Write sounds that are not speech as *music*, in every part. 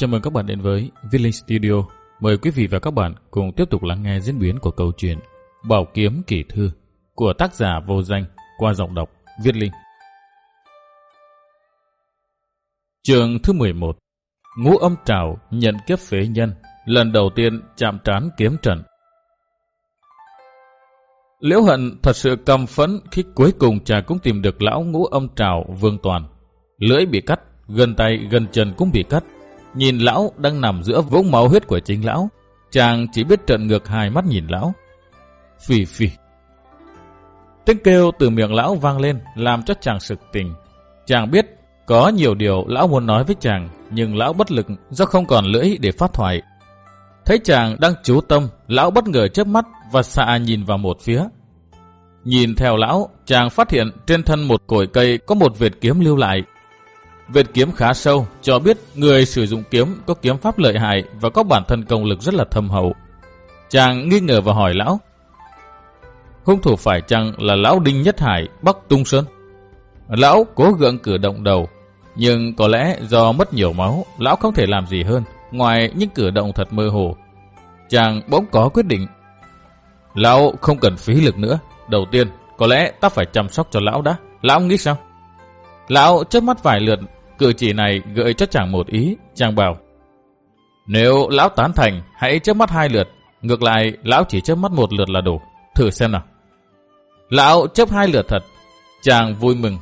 Chào mừng các bạn đến với village Studio. Mời quý vị và các bạn cùng tiếp tục lắng nghe diễn biến của câu chuyện Bảo Kiếm Kỳ Thư của tác giả vô danh qua giọng đọc Viết Linh. Trường thứ 11 Ngũ âm trào nhận kiếp phế nhân lần đầu tiên chạm trán kiếm trận. Liễu hận thật sự cầm phấn khi cuối cùng chàng cũng tìm được lão ngũ âm trào vương toàn. Lưỡi bị cắt, gần tay gần chân cũng bị cắt. Nhìn lão đang nằm giữa vũng máu huyết của chính lão, chàng chỉ biết trợn ngược hai mắt nhìn lão. Phì phì. Tiếng kêu từ miệng lão vang lên làm cho chàng sực tỉnh. Chàng biết có nhiều điều lão muốn nói với chàng, nhưng lão bất lực do không còn lưỡi để phát thoại. Thấy chàng đang chú tâm, lão bất ngờ chớp mắt và xạ nhìn vào một phía. Nhìn theo lão, chàng phát hiện trên thân một cội cây có một vệt kiếm lưu lại. Vệt kiếm khá sâu, cho biết người sử dụng kiếm có kiếm pháp lợi hại và có bản thân công lực rất là thâm hậu. Chàng nghi ngờ và hỏi lão. Hung thủ phải chăng là lão Đinh Nhất Hải, Bắc Tung Sơn? Lão cố gượng cử động đầu, nhưng có lẽ do mất nhiều máu, lão không thể làm gì hơn, ngoài những cử động thật mơ hồ. Chàng bỗng có quyết định. Lão không cần phí lực nữa. Đầu tiên, có lẽ ta phải chăm sóc cho lão đã. Lão nghĩ sao? Lão chớp mắt vài lượt, cử chỉ này gợi cho chàng một ý. Chàng bảo, nếu lão tán thành, hãy chớp mắt hai lượt. Ngược lại, lão chỉ chớp mắt một lượt là đủ. Thử xem nào. Lão chớp hai lượt thật. Chàng vui mừng.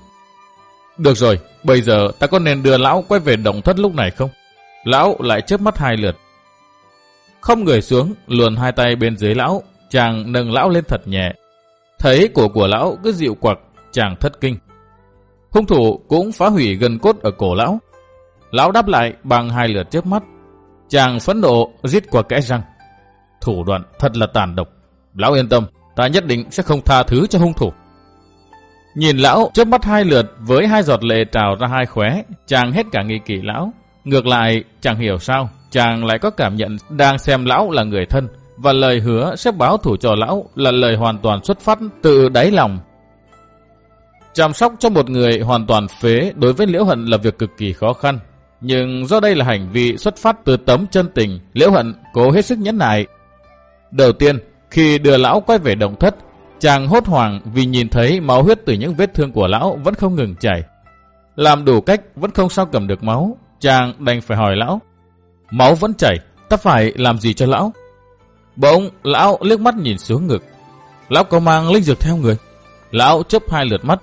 Được rồi, bây giờ ta có nên đưa lão quay về động thất lúc này không? Lão lại chớp mắt hai lượt. Không người xuống, luồn hai tay bên dưới lão, chàng nâng lão lên thật nhẹ. Thấy cổ của lão cứ dịu quặc, chàng thất kinh. Hung thủ cũng phá hủy gần cốt ở cổ lão. Lão đáp lại bằng hai lượt chớp mắt. Chàng phẫn nộ giết qua kẽ răng. Thủ đoạn thật là tàn độc. Lão yên tâm, ta nhất định sẽ không tha thứ cho hung thủ. Nhìn lão chớp mắt hai lượt với hai giọt lệ trào ra hai khóe, chàng hết cả nghi kỵ lão. Ngược lại, chàng hiểu sao, chàng lại có cảm nhận đang xem lão là người thân, và lời hứa sẽ báo thủ cho lão là lời hoàn toàn xuất phát từ đáy lòng. Chăm sóc cho một người hoàn toàn phế đối với Liễu Hận là việc cực kỳ khó khăn. Nhưng do đây là hành vi xuất phát từ tấm chân tình, Liễu Hận cố hết sức nhẫn nại. Đầu tiên, khi đưa lão quay về động thất, chàng hốt hoảng vì nhìn thấy máu huyết từ những vết thương của lão vẫn không ngừng chảy. Làm đủ cách vẫn không sao cầm được máu, chàng đành phải hỏi lão. Máu vẫn chảy, ta phải làm gì cho lão? Bỗng, lão liếc mắt nhìn xuống ngực. Lão có mang linh dược theo người. Lão chớp hai lượt mắt.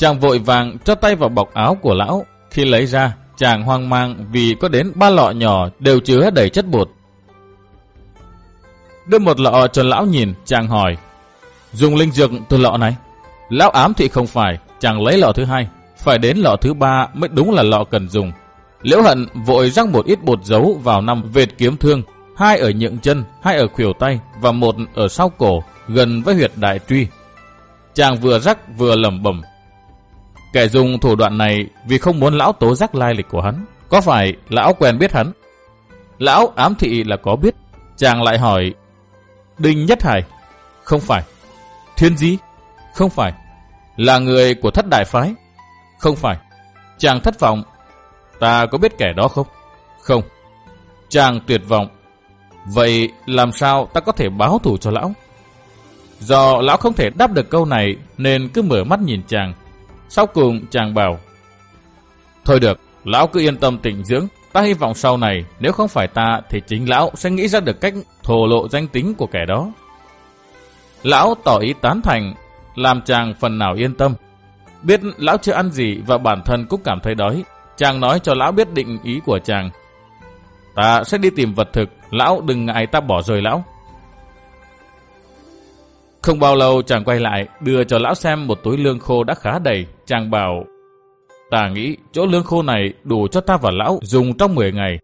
Chàng vội vàng cho tay vào bọc áo của lão. Khi lấy ra, chàng hoang mang vì có đến ba lọ nhỏ đều chứa đầy chất bột. Đưa một lọ cho lão nhìn, chàng hỏi. Dùng linh dược từ lọ này? Lão ám thị không phải, chàng lấy lọ thứ hai. Phải đến lọ thứ ba mới đúng là lọ cần dùng. Liễu hận vội rắc một ít bột giấu vào năm vệt kiếm thương, hai ở nhượng chân, hai ở khuỷu tay và một ở sau cổ, gần với huyệt đại truy. Chàng vừa rắc vừa lẩm bẩm. Kẻ dùng thủ đoạn này vì không muốn lão tố giác lai lịch của hắn. Có phải lão quen biết hắn? Lão ám thị là có biết. Chàng lại hỏi. Đinh Nhất Hải? Không phải. Thiên Di? Không phải. Là người của thất đại phái? Không phải. Chàng thất vọng, Ta có biết kẻ đó không? Không. Chàng tuyệt vọng. Vậy làm sao ta có thể báo thù cho lão? Do lão không thể đáp được câu này, nên cứ mở mắt nhìn chàng. Sau cùng chàng bảo Thôi được, lão cứ yên tâm tịnh dưỡng. Ta hy vọng sau này nếu không phải ta thì chính lão sẽ nghĩ ra được cách thổ lộ danh tính của kẻ đó. Lão tỏ ý tán thành, làm chàng phần nào yên tâm. Biết lão chưa ăn gì và bản thân cũng cảm thấy đói, Chàng nói cho lão biết định ý của chàng. Ta sẽ đi tìm vật thực, lão đừng ngại ta bỏ rời lão. Không bao lâu chàng quay lại, đưa cho lão xem một túi lương khô đã khá đầy. Chàng bảo, ta nghĩ chỗ lương khô này đủ cho ta và lão dùng trong 10 ngày.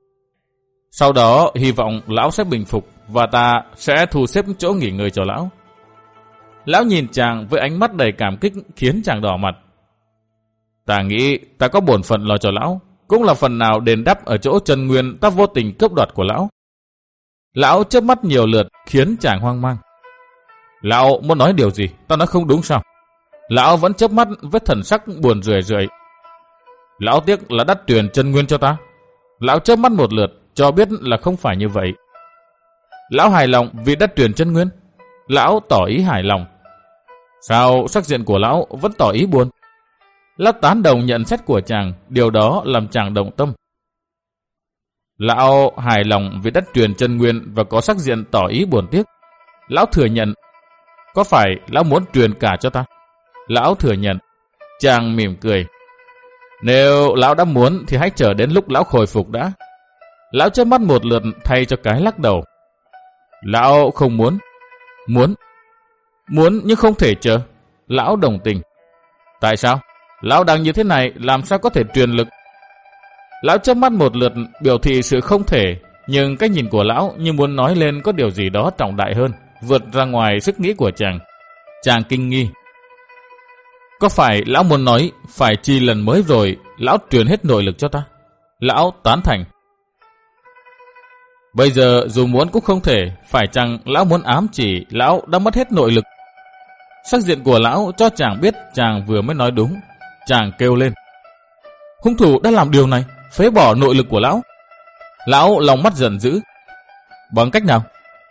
Sau đó hy vọng lão sẽ bình phục và ta sẽ thu xếp chỗ nghỉ ngơi cho lão. Lão nhìn chàng với ánh mắt đầy cảm kích khiến chàng đỏ mặt. Ta nghĩ ta có bổn phận lo cho lão, cũng là phần nào đền đáp ở chỗ Trần Nguyên ta vô tình cướp đoạt của lão. Lão chớp mắt nhiều lượt khiến chàng hoang mang. Lão muốn nói điều gì, ta nói không đúng sao? Lão vẫn chớp mắt với thần sắc buồn rười rượi. Lão tiếc là đắt tuyển chân Nguyên cho ta. Lão chớp mắt một lượt, cho biết là không phải như vậy. Lão hài lòng vì đắt tuyển chân nguyên. Lão tỏ ý hài lòng. Sao sắc diện của lão vẫn tỏ ý buồn? Lão tán đồng nhận xét của chàng, điều đó làm chàng động tâm. Lão hài lòng vì đắt truyền chân nguyên và có sắc diện tỏ ý buồn tiếc. Lão thừa nhận. Có phải lão muốn truyền cả cho ta? Lão thừa nhận. Chàng mỉm cười. Nếu lão đã muốn thì hãy chờ đến lúc lão khôi phục đã. Lão chớp mắt một lượt thay cho cái lắc đầu. Lão không muốn. Muốn. Muốn nhưng không thể chờ. Lão đồng tình. Tại sao? Lão đang như thế này làm sao có thể truyền lực? Lão chớp mắt một lượt biểu thị sự không thể, nhưng cái nhìn của lão như muốn nói lên có điều gì đó trọng đại hơn, vượt ra ngoài sức nghĩ của chàng. Chàng kinh nghi. Có phải lão muốn nói phải chi lần mới rồi lão truyền hết nội lực cho ta? Lão tán thành. Bây giờ dù muốn cũng không thể, phải chăng lão muốn ám chỉ lão đã mất hết nội lực. Sắc diện của lão cho chàng biết chàng vừa mới nói đúng. Chàng kêu lên. Hung thủ đã làm điều này, phế bỏ nội lực của lão. Lão lòng mắt giận dữ. Bằng cách nào?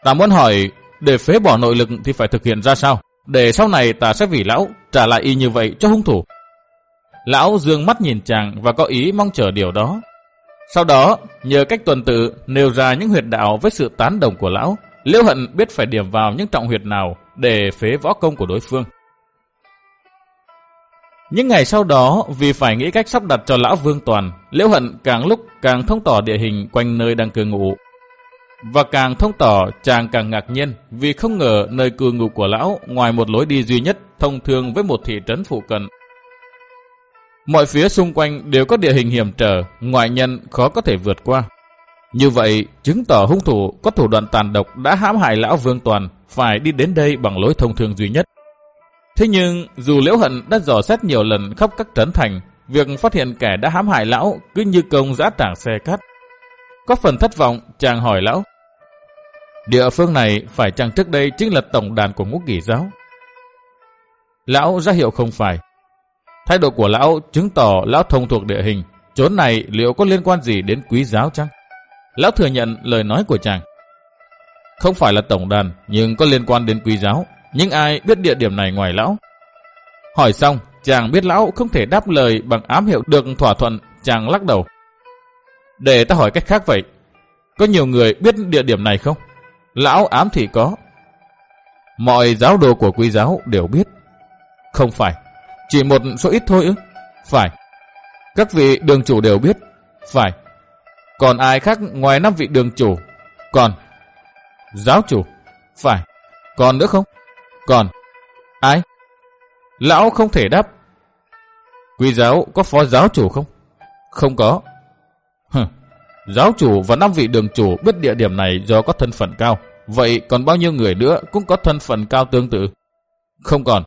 Ta muốn hỏi, để phế bỏ nội lực thì phải thực hiện ra sao? Để sau này ta sẽ vì lão trả lại y như vậy cho hung thủ. Lão dương mắt nhìn chàng và có ý mong chờ điều đó. Sau đó, nhờ cách tuần tự nêu ra những huyệt đạo với sự tán đồng của lão, Liễu Hận biết phải điểm vào những trọng huyệt nào để phế võ công của đối phương. Những ngày sau đó, vì phải nghĩ cách sắp đặt cho lão Vương Toàn, Liễu Hận càng lúc càng thông tỏ địa hình quanh nơi đang cư ngụ. Và càng thông tỏ, chàng càng ngạc nhiên vì không ngờ nơi cư ngụ của lão ngoài một lối đi duy nhất thông thường với một thị trấn phụ cận. Mọi phía xung quanh đều có địa hình hiểm trở, ngoại nhân khó có thể vượt qua. Như vậy, chứng tỏ hung thủ có thủ đoạn tàn độc đã hãm hại lão Vương Toàn phải đi đến đây bằng lối thông thường duy nhất. Thế nhưng, dù Liễu Hận đã dò xét nhiều lần khắp các trấn thành, việc phát hiện kẻ đã hãm hại lão cứ như công giã trảng xe cát. Có phần thất vọng, chàng hỏi lão. Địa phương này phải chăng trước đây chính là tổng đàn của ngũ kỷ giáo? Lão ra hiệu không phải. Thái độ của lão chứng tỏ lão thông thuộc địa hình. Chốn này liệu có liên quan gì đến quý giáo chăng? Lão thừa nhận lời nói của chàng. Không phải là tổng đàn, nhưng có liên quan đến quý giáo. Nhưng ai biết địa điểm này ngoài lão? Hỏi xong, chàng biết lão không thể đáp lời bằng ám hiệu được thỏa thuận, chàng lắc đầu. Để ta hỏi cách khác vậy. Có nhiều người biết địa điểm này không? Lão ám thì có. Mọi giáo đồ của quý giáo đều biết. Không phải. Chỉ một số ít thôi ư? Phải. Các vị đường chủ đều biết. Phải. Còn ai khác ngoài năm vị đường chủ? Còn. Giáo chủ? Phải. Còn nữa không? Còn. Ai? Lão không thể đáp. Quý giáo có phó giáo chủ không? Không có. Giáo chủ và năm vị đường chủ biết địa điểm này do có thân phận cao. Vậy còn bao nhiêu người nữa cũng có thân phận cao tương tự? Không còn.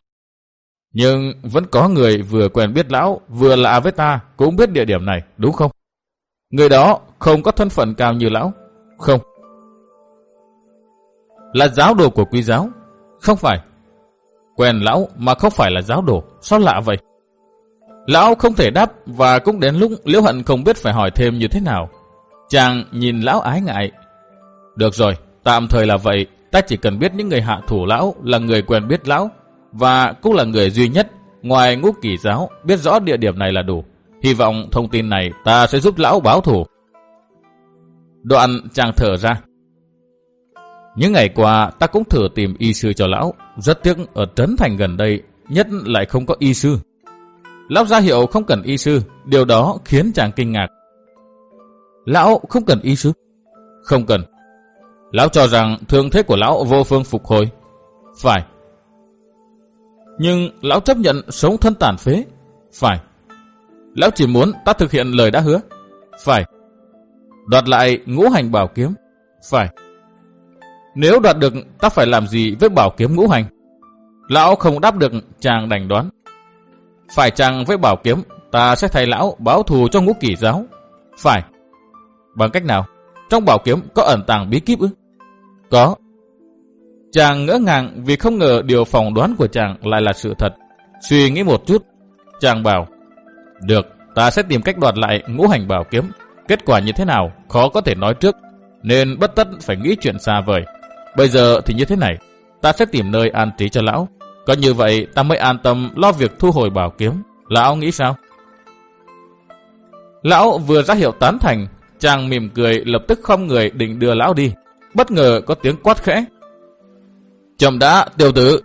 Nhưng vẫn có người vừa quen biết lão, vừa lạ với ta, cũng biết địa điểm này, đúng không? Người đó không có thân phận cao như lão. Không. Là giáo đồ của quý giáo? Không phải. Quen lão mà không phải là giáo đồ, sao lạ vậy? Lão không thể đáp và cũng đến lúc Liễu Hận không biết phải hỏi thêm như thế nào. Chàng nhìn lão ái ngại. Được rồi, tạm thời là vậy, ta chỉ cần biết những người hạ thủ lão là người quen biết lão và cũng là người duy nhất ngoài ngũ kỷ giáo biết rõ địa điểm này là đủ. Hy vọng thông tin này ta sẽ giúp lão báo thủ. Đoạn chàng thở ra. Những ngày qua ta cũng thử tìm y sư cho lão. Rất tiếc ở Trấn Thành gần đây nhất lại không có y sư. Lão ra hiệu không cần y sư. Điều đó khiến chàng kinh ngạc. Lão không cần y sư? Không cần. Lão cho rằng thương thế của lão vô phương phục hồi. Phải. Nhưng lão chấp nhận sống thân tàn phế. Phải. Lão chỉ muốn ta thực hiện lời đã hứa. Phải. Đoạt lại ngũ hành bảo kiếm. Phải. Nếu đoạt được ta phải làm gì với bảo kiếm ngũ hành? Lão không đáp được chàng đành đoán. Phải chàng với bảo kiếm ta sẽ thay lão báo thù cho ngũ kỷ giáo. Phải. Bằng cách nào? Trong bảo kiếm có ẩn tàng bí kíp ư? Có. Chàng ngỡ ngàng vì không ngờ điều phỏng đoán của chàng lại là sự thật. Suy nghĩ một chút, chàng bảo, được, ta sẽ tìm cách đoạt lại ngũ hành bảo kiếm. kết quả như thế nào khó có thể nói trước, nên bất tất phải nghĩ chuyện xa vời. Bây giờ thì như thế này, ta sẽ tìm nơi an trí cho lão. Có như vậy ta mới an tâm lo việc thu hồi bảo kiếm. Lão nghĩ sao? Lão vừa ra hiệu tán thành, chàng mỉm cười lập tức không người định đưa lão đi. Bất ngờ có tiếng quát khẽ. Chậm đã, tiểu tử.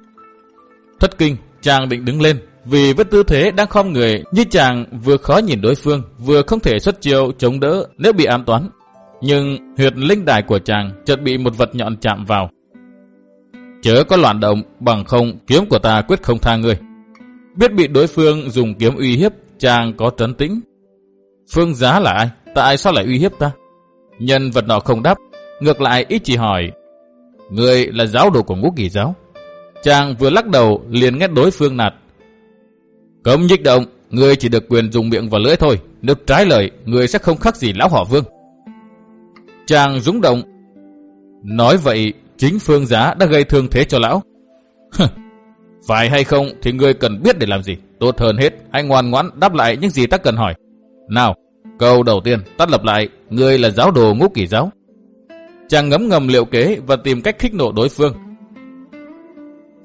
Thất kinh, chàng định đứng lên, vì với tư thế đang khom người như chàng vừa khó nhìn đối phương, vừa không thể xuất chiêu chống đỡ nếu bị an toán. Nhưng huyệt linh đài của chàng chợt bị một vật nhọn chạm vào. Chớ có loạn động, bằng không kiếm của ta quyết không tha người. Biết bị đối phương dùng kiếm uy hiếp, chàng có trấn tĩnh. Phương giá là ai? Tại sao lại uy hiếp ta? Nhân vật nọ không đáp, ngược lại ít chỉ hỏi. Người là giáo đồ của ngũ kỳ giáo. Chàng vừa lắc đầu liền nghe đối phương nạt. Cấm nhích động, người chỉ được quyền dùng miệng và lưỡi thôi. Nếu trái lời, người sẽ không khác gì lão họ vương. Chàng rúng động. Nói vậy, chính phương giá đã gây thương thế cho lão. *laughs* Phải hay không thì người cần biết để làm gì. Tốt hơn hết, hãy ngoan ngoãn đáp lại những gì ta cần hỏi. Nào, câu đầu tiên, tắt lập lại, ngươi là giáo đồ ngũ kỷ giáo. Chàng ngấm ngầm liệu kế và tìm cách khích nộ đối phương.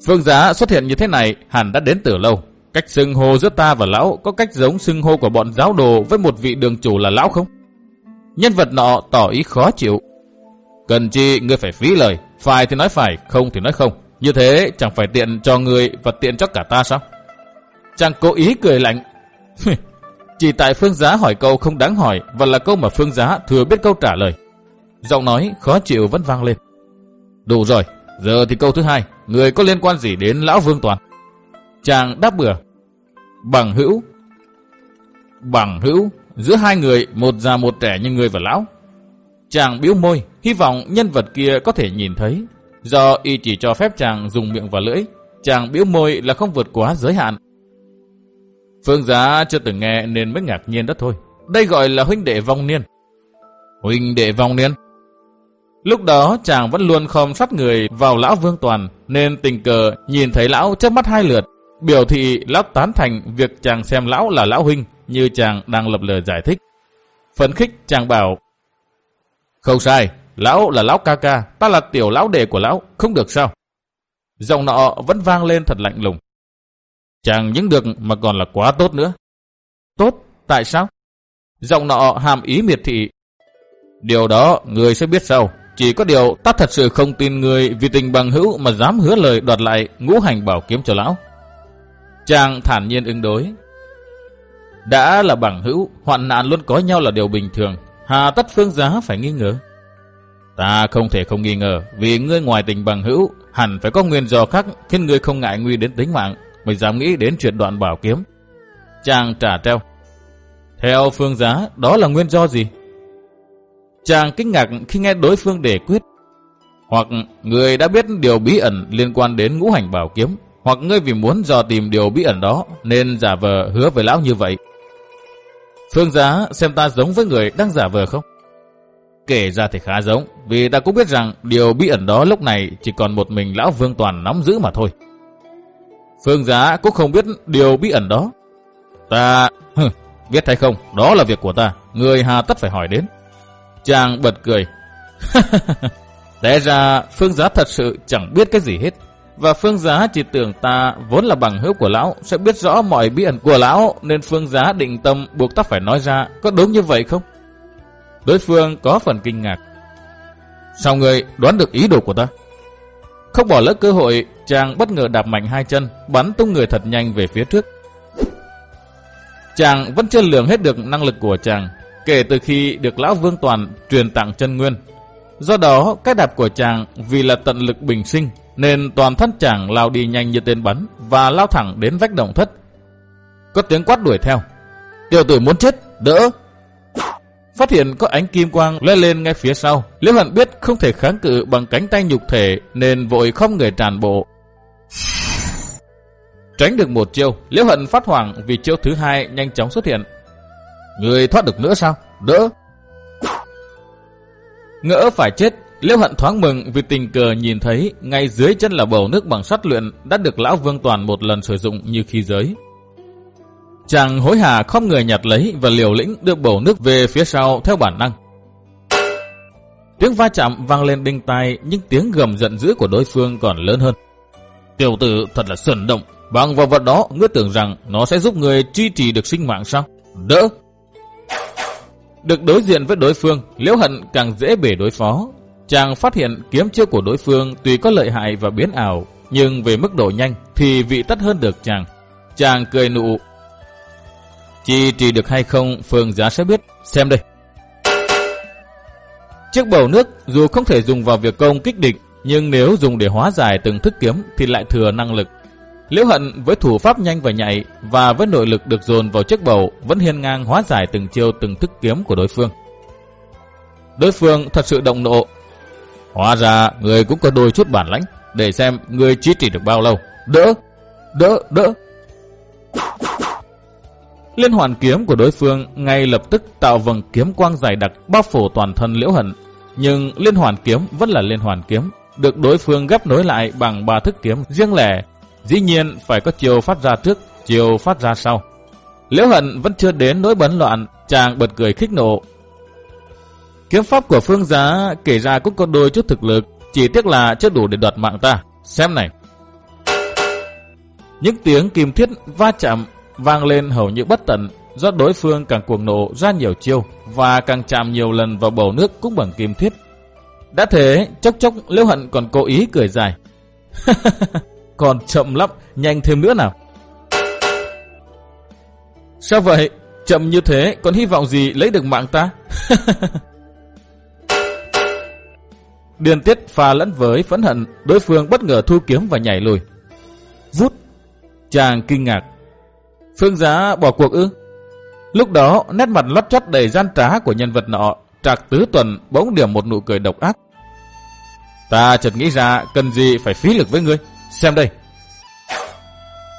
Phương giá xuất hiện như thế này hẳn đã đến từ lâu. Cách xưng hô giữa ta và lão có cách giống xưng hô của bọn giáo đồ với một vị đường chủ là lão không? Nhân vật nọ tỏ ý khó chịu. Cần chi ngươi phải phí lời, phải thì nói phải, không thì nói không. Như thế chẳng phải tiện cho người và tiện cho cả ta sao? Chàng cố ý cười lạnh. *laughs* Chỉ tại Phương Giá hỏi câu không đáng hỏi và là câu mà Phương Giá thừa biết câu trả lời. Giọng nói khó chịu vẫn vang lên. Đủ rồi, giờ thì câu thứ hai, người có liên quan gì đến Lão Vương Toàn? Chàng đáp bừa. Bằng hữu. Bằng hữu, giữa hai người, một già một trẻ như người và lão. Chàng biếu môi, hy vọng nhân vật kia có thể nhìn thấy. Do y chỉ cho phép chàng dùng miệng và lưỡi, chàng biếu môi là không vượt quá giới hạn. Phương giá chưa từng nghe nên mới ngạc nhiên đó thôi. Đây gọi là huynh đệ vong niên. Huynh đệ vong niên? Lúc đó chàng vẫn luôn không sát người vào lão Vương Toàn, nên tình cờ nhìn thấy lão trước mắt hai lượt, biểu thị lão tán thành việc chàng xem lão là lão huynh, như chàng đang lập lời giải thích. Phấn khích chàng bảo, Không sai, lão là lão ca ca, ta là tiểu lão đệ của lão, không được sao? Giọng nọ vẫn vang lên thật lạnh lùng. Chàng những được mà còn là quá tốt nữa. Tốt, tại sao? Giọng nọ hàm ý miệt thị. Điều đó người sẽ biết sau. Chỉ có điều ta thật sự không tin người vì tình bằng hữu mà dám hứa lời đoạt lại ngũ hành bảo kiếm cho lão. Chàng thản nhiên ứng đối. Đã là bằng hữu, hoạn nạn luôn có nhau là điều bình thường. Hà tất phương giá phải nghi ngờ. Ta không thể không nghi ngờ, vì ngươi ngoài tình bằng hữu, hẳn phải có nguyên do khác khiến ngươi không ngại nguy đến tính mạng, mới dám nghĩ đến chuyện đoạn bảo kiếm. Chàng trả treo. Theo phương giá, đó là nguyên do gì? Chàng kinh ngạc khi nghe đối phương đề quyết. Hoặc người đã biết điều bí ẩn liên quan đến ngũ hành bảo kiếm, hoặc ngươi vì muốn dò tìm điều bí ẩn đó nên giả vờ hứa với lão như vậy. Phương giá xem ta giống với người đang giả vờ không? Kể ra thì khá giống, vì ta cũng biết rằng điều bí ẩn đó lúc này chỉ còn một mình lão Vương Toàn nắm giữ mà thôi. Phương giá cũng không biết điều bí ẩn đó. Ta... Hừ, biết hay không, đó là việc của ta, người hà tất phải hỏi đến. Chàng bật cười. *laughs* Té ra Phương Giá thật sự chẳng biết cái gì hết. Và Phương Giá chỉ tưởng ta vốn là bằng hữu của lão sẽ biết rõ mọi bí ẩn của lão nên Phương Giá định tâm buộc ta phải nói ra có đúng như vậy không? Đối phương có phần kinh ngạc. Sao người đoán được ý đồ của ta? Không bỏ lỡ cơ hội, chàng bất ngờ đạp mạnh hai chân, bắn tung người thật nhanh về phía trước. Chàng vẫn chưa lường hết được năng lực của chàng, kể từ khi được Lão Vương Toàn truyền tặng chân nguyên. Do đó, cái đạp của chàng vì là tận lực bình sinh, nên toàn thân chàng lao đi nhanh như tên bắn và lao thẳng đến vách động thất. Có tiếng quát đuổi theo. Tiểu tử muốn chết, đỡ. Phát hiện có ánh kim quang lóe lên ngay phía sau. Liễu Hận biết không thể kháng cự bằng cánh tay nhục thể nên vội không người tràn bộ. Tránh được một chiêu, Liễu Hận phát hoảng vì chiêu thứ hai nhanh chóng xuất hiện. Người thoát được nữa sao? Đỡ. Ngỡ phải chết, Liễu Hận thoáng mừng vì tình cờ nhìn thấy ngay dưới chân là bầu nước bằng sắt luyện đã được Lão Vương Toàn một lần sử dụng như khi giới. Chàng hối hả không người nhặt lấy và liều lĩnh đưa bầu nước về phía sau theo bản năng. Tiếng va chạm vang lên đinh tai nhưng tiếng gầm giận dữ của đối phương còn lớn hơn. Tiểu tử thật là sần động, bằng vào vật đó ngươi tưởng rằng nó sẽ giúp người duy trì được sinh mạng sao? Đỡ! Được đối diện với đối phương, Liễu Hận càng dễ bể đối phó. Chàng phát hiện kiếm chiêu của đối phương tuy có lợi hại và biến ảo, nhưng về mức độ nhanh thì vị tất hơn được chàng. Chàng cười nụ. Chi trì được hay không, Phương Giá sẽ biết. Xem đây. Chiếc bầu nước dù không thể dùng vào việc công kích địch, nhưng nếu dùng để hóa giải từng thức kiếm thì lại thừa năng lực. Liễu Hận với thủ pháp nhanh và nhạy và với nội lực được dồn vào chiếc bầu vẫn hiên ngang hóa giải từng chiêu từng thức kiếm của đối phương. Đối phương thật sự động nộ. Hóa ra người cũng có đôi chút bản lãnh để xem người chí trì được bao lâu. Đỡ! Đỡ! Đỡ! Liên hoàn kiếm của đối phương ngay lập tức tạo vầng kiếm quang dài đặc bao phủ toàn thân liễu hận. Nhưng liên hoàn kiếm vẫn là liên hoàn kiếm, được đối phương gấp nối lại bằng ba thức kiếm riêng lẻ. Dĩ nhiên phải có chiều phát ra trước, chiều phát ra sau. Liễu hận vẫn chưa đến nỗi bấn loạn, chàng bật cười khích nộ. Kiếm pháp của phương giá kể ra cũng có đôi chút thực lực, chỉ tiếc là chưa đủ để đoạt mạng ta. Xem này. Những tiếng kim thiết va chạm vang lên hầu như bất tận do đối phương càng cuồng nộ ra nhiều chiêu và càng chạm nhiều lần vào bầu nước cũng bằng kim thiết. Đã thế, chốc chốc Liễu Hận còn cố ý cười dài. *laughs* còn chậm lắm, nhanh thêm nữa nào. Sao vậy? Chậm như thế, còn hy vọng gì lấy được mạng ta? *laughs* Điền tiết pha lẫn với phẫn hận, đối phương bất ngờ thu kiếm và nhảy lùi. Vút! Chàng kinh ngạc. Phương giá bỏ cuộc ư? Lúc đó, nét mặt lót chót đầy gian trá của nhân vật nọ, trạc tứ tuần bỗng điểm một nụ cười độc ác. Ta chợt nghĩ ra cần gì phải phí lực với ngươi. Xem đây.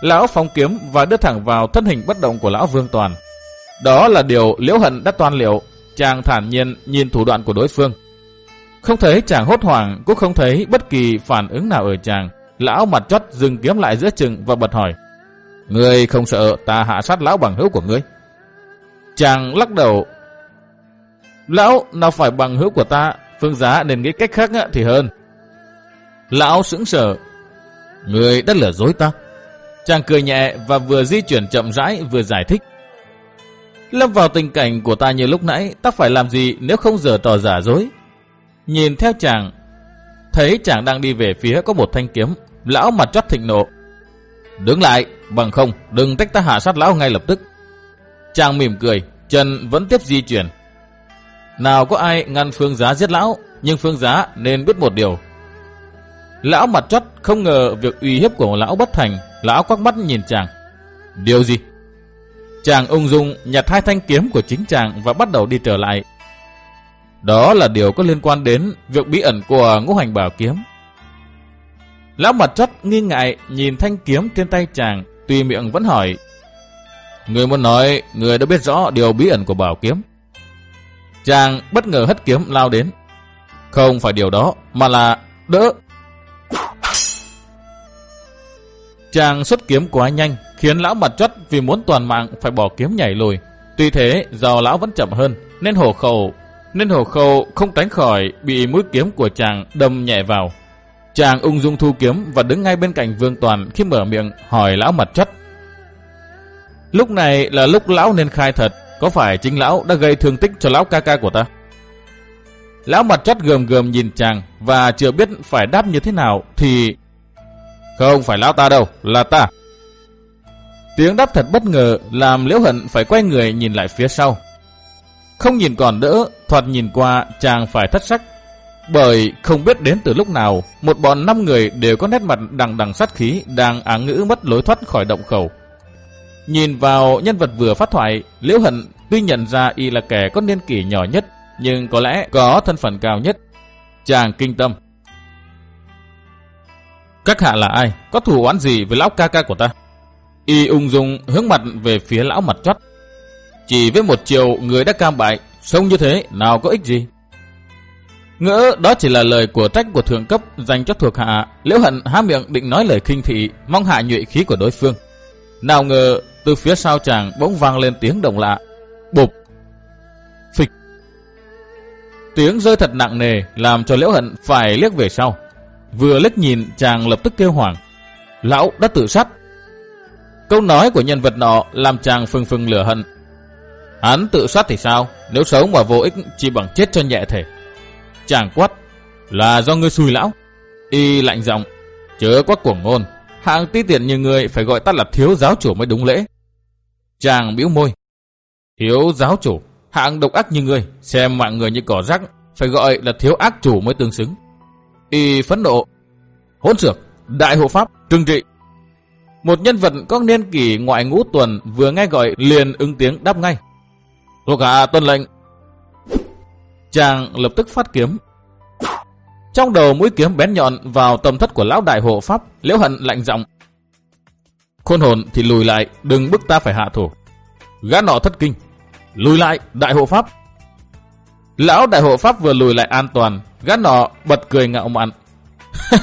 Lão phóng kiếm và đưa thẳng vào thân hình bất động của lão Vương Toàn. Đó là điều liễu hận đã toàn liệu. Chàng thản nhiên nhìn thủ đoạn của đối phương. Không thấy chàng hốt hoảng, cũng không thấy bất kỳ phản ứng nào ở chàng. Lão mặt chót dừng kiếm lại giữa chừng và bật hỏi. Ngươi không sợ ta hạ sát lão bằng hữu của ngươi? Chàng lắc đầu. Lão, nào phải bằng hữu của ta, phương giá nên nghĩ cách khác thì hơn. Lão sững sờ. Ngươi đã lừa dối ta. Chàng cười nhẹ và vừa di chuyển chậm rãi vừa giải thích. Lâm vào tình cảnh của ta như lúc nãy, ta phải làm gì nếu không giờ trò giả dối? Nhìn theo chàng, thấy chàng đang đi về phía có một thanh kiếm, lão mặt chót thịnh nộ. Đứng lại, bằng không, đừng tách ta hạ sát lão ngay lập tức. Chàng mỉm cười, chân vẫn tiếp di chuyển. Nào có ai ngăn phương giá giết lão, nhưng phương giá nên biết một điều. Lão mặt chót không ngờ việc uy hiếp của lão bất thành, lão quắc mắt nhìn chàng. Điều gì? Chàng ung dung nhặt hai thanh kiếm của chính chàng và bắt đầu đi trở lại. Đó là điều có liên quan đến việc bí ẩn của ngũ hành bảo kiếm. Lão mặt chót nghi ngại nhìn thanh kiếm trên tay chàng, tuy miệng vẫn hỏi. Người muốn nói, người đã biết rõ điều bí ẩn của bảo kiếm. Chàng bất ngờ hất kiếm lao đến. Không phải điều đó, mà là đỡ. Chàng xuất kiếm quá nhanh, khiến lão mặt chất vì muốn toàn mạng phải bỏ kiếm nhảy lùi. Tuy thế, do lão vẫn chậm hơn, nên hổ khẩu nên hổ khẩu không tránh khỏi bị mũi kiếm của chàng đâm nhẹ vào. Chàng ung dung thu kiếm và đứng ngay bên cạnh Vương Toàn khi mở miệng hỏi lão mặt chất. Lúc này là lúc lão nên khai thật, có phải chính lão đã gây thương tích cho lão ca ca của ta? Lão mặt chất gườm gườm nhìn chàng và chưa biết phải đáp như thế nào thì... Không phải lão ta đâu, là ta. Tiếng đáp thật bất ngờ làm liễu hận phải quay người nhìn lại phía sau. Không nhìn còn đỡ, thoạt nhìn qua chàng phải thất sắc bởi không biết đến từ lúc nào, một bọn năm người đều có nét mặt đằng đằng sát khí đang áng ngữ mất lối thoát khỏi động khẩu. Nhìn vào nhân vật vừa phát thoại, Liễu Hận tuy nhận ra y là kẻ có niên kỷ nhỏ nhất, nhưng có lẽ có thân phận cao nhất. Chàng kinh tâm. Các hạ là ai? Có thủ oán gì với lão ca ca của ta? Y ung dung hướng mặt về phía lão mặt chót. Chỉ với một chiều người đã cam bại, sống như thế nào có ích gì? Ngỡ đó chỉ là lời của trách của thượng cấp dành cho thuộc hạ. Liễu hận há miệng định nói lời khinh thị, mong hạ nhụy khí của đối phương. Nào ngờ từ phía sau chàng bỗng vang lên tiếng động lạ. Bụp! Phịch! Tiếng rơi thật nặng nề làm cho Liễu Hận phải liếc về sau. Vừa liếc nhìn chàng lập tức kêu hoảng. Lão đã tự sát. Câu nói của nhân vật nọ làm chàng phừng phừng lửa hận. Hắn tự sát thì sao? Nếu sống mà vô ích chỉ bằng chết cho nhẹ thể. Chàng quát là do ngươi xui lão. Y lạnh giọng, chớ quá cuồng ngôn. Hạng ti tiện như ngươi phải gọi ta là thiếu giáo chủ mới đúng lễ. Chàng bĩu môi. Thiếu giáo chủ, hạng độc ác như ngươi, xem mọi người như cỏ rác, phải gọi là thiếu ác chủ mới tương xứng. Y phẫn nộ. Hỗn xược, đại hộ pháp, trừng trị. Một nhân vật có niên kỷ ngoại ngũ tuần vừa nghe gọi liền ứng tiếng đáp ngay. Thuộc hạ tuân lệnh. Chàng lập tức phát kiếm. Trong đầu mũi kiếm bén nhọn vào tầm thất của lão đại hộ pháp, liễu hận lạnh giọng. Khôn hồn thì lùi lại, đừng bức ta phải hạ thủ. Gã nọ thất kinh. Lùi lại, đại hộ pháp. Lão đại hộ pháp vừa lùi lại an toàn, gã nọ bật cười ngạo mạn. *laughs*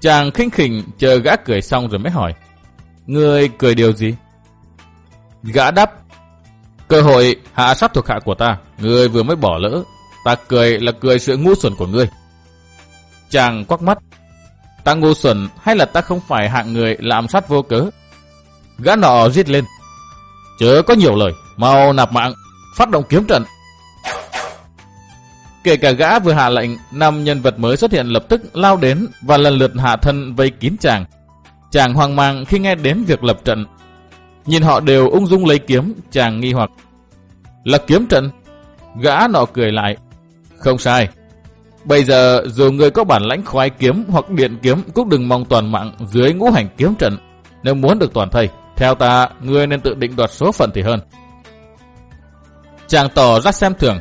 Chàng khinh khỉnh chờ gã cười xong rồi mới hỏi. Người cười điều gì? Gã đáp. Cơ hội hạ sát thuộc hạ của ta, người vừa mới bỏ lỡ. Ta cười là cười sự ngu xuẩn của ngươi. Chàng quắc mắt. Ta ngu xuẩn hay là ta không phải hạng người làm sát vô cớ? Gã nọ giết lên. Chớ có nhiều lời, mau nạp mạng, phát động kiếm trận. Kể cả gã vừa hạ lệnh, năm nhân vật mới xuất hiện lập tức lao đến và lần lượt hạ thân vây kín chàng. Chàng hoang mang khi nghe đến việc lập trận. Nhìn họ đều ung dung lấy kiếm, chàng nghi hoặc. Là kiếm trận? Gã nọ cười lại. Không sai. Bây giờ dù người có bản lãnh khoái kiếm hoặc điện kiếm cũng đừng mong toàn mạng dưới ngũ hành kiếm trận. Nếu muốn được toàn thầy, theo ta, người nên tự định đoạt số phận thì hơn. Chàng tỏ ra xem thường.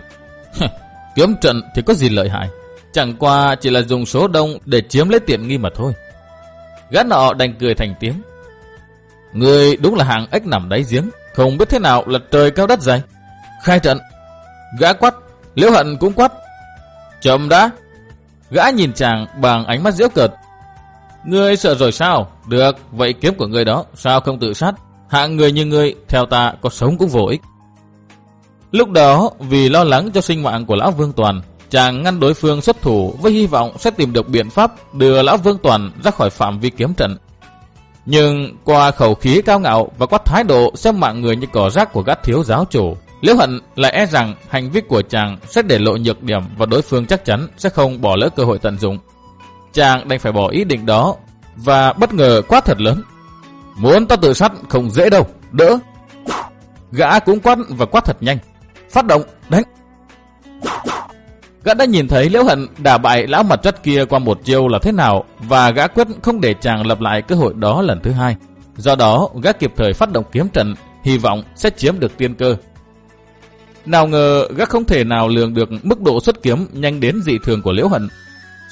Kiếm trận thì có gì lợi hại. Chẳng qua chỉ là dùng số đông để chiếm lấy tiện nghi mà thôi. Gã nọ đành cười thành tiếng. Người đúng là hàng ếch nằm đáy giếng. Không biết thế nào là trời cao đất dày. Khai trận. Gã quát. Liễu hận cũng quát. Chậm đã. Gã nhìn chàng bằng ánh mắt diễu cợt. Ngươi sợ rồi sao? Được, vậy kiếm của ngươi đó, sao không tự sát? Hạng người như ngươi, theo ta, có sống cũng vô ích. Lúc đó, vì lo lắng cho sinh mạng của Lão Vương Toàn, chàng ngăn đối phương xuất thủ với hy vọng sẽ tìm được biện pháp đưa Lão Vương Toàn ra khỏi phạm vi kiếm trận. Nhưng qua khẩu khí cao ngạo và qua thái độ xem mạng người như cỏ rác của gắt thiếu giáo chủ, Liễu Hận lại e rằng hành vi của chàng sẽ để lộ nhược điểm và đối phương chắc chắn sẽ không bỏ lỡ cơ hội tận dụng. Chàng đành phải bỏ ý định đó và bất ngờ quá thật lớn. Muốn ta tự sát không dễ đâu, đỡ. Gã cũng quát và quát thật nhanh. Phát động, đánh. Gã đã nhìn thấy Liễu Hận đả bại lão mặt chất kia qua một chiêu là thế nào và gã quyết không để chàng lập lại cơ hội đó lần thứ hai. Do đó, gã kịp thời phát động kiếm trận, hy vọng sẽ chiếm được tiên cơ. Nào ngờ gã không thể nào lường được mức độ xuất kiếm nhanh đến dị thường của Liễu Hận.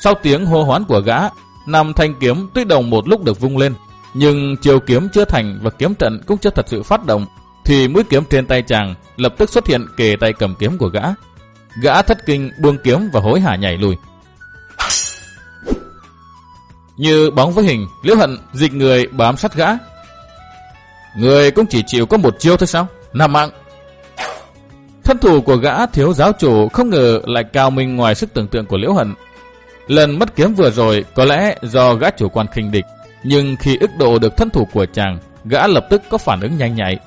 Sau tiếng hô hoán của gã, năm thanh kiếm tuy đồng một lúc được vung lên, nhưng chiều kiếm chưa thành và kiếm trận cũng chưa thật sự phát động, thì mũi kiếm trên tay chàng lập tức xuất hiện kề tay cầm kiếm của gã. Gã thất kinh buông kiếm và hối hả nhảy lùi. Như bóng với hình, Liễu Hận dịch người bám sát gã. Người cũng chỉ chịu có một chiêu thôi sao? Nằm mạng! Thân thủ của gã thiếu giáo chủ không ngờ lại cao minh ngoài sức tưởng tượng của Liễu Hận. Lần mất kiếm vừa rồi có lẽ do gã chủ quan khinh địch, nhưng khi ức độ được thân thủ của chàng, gã lập tức có phản ứng nhanh nhạy.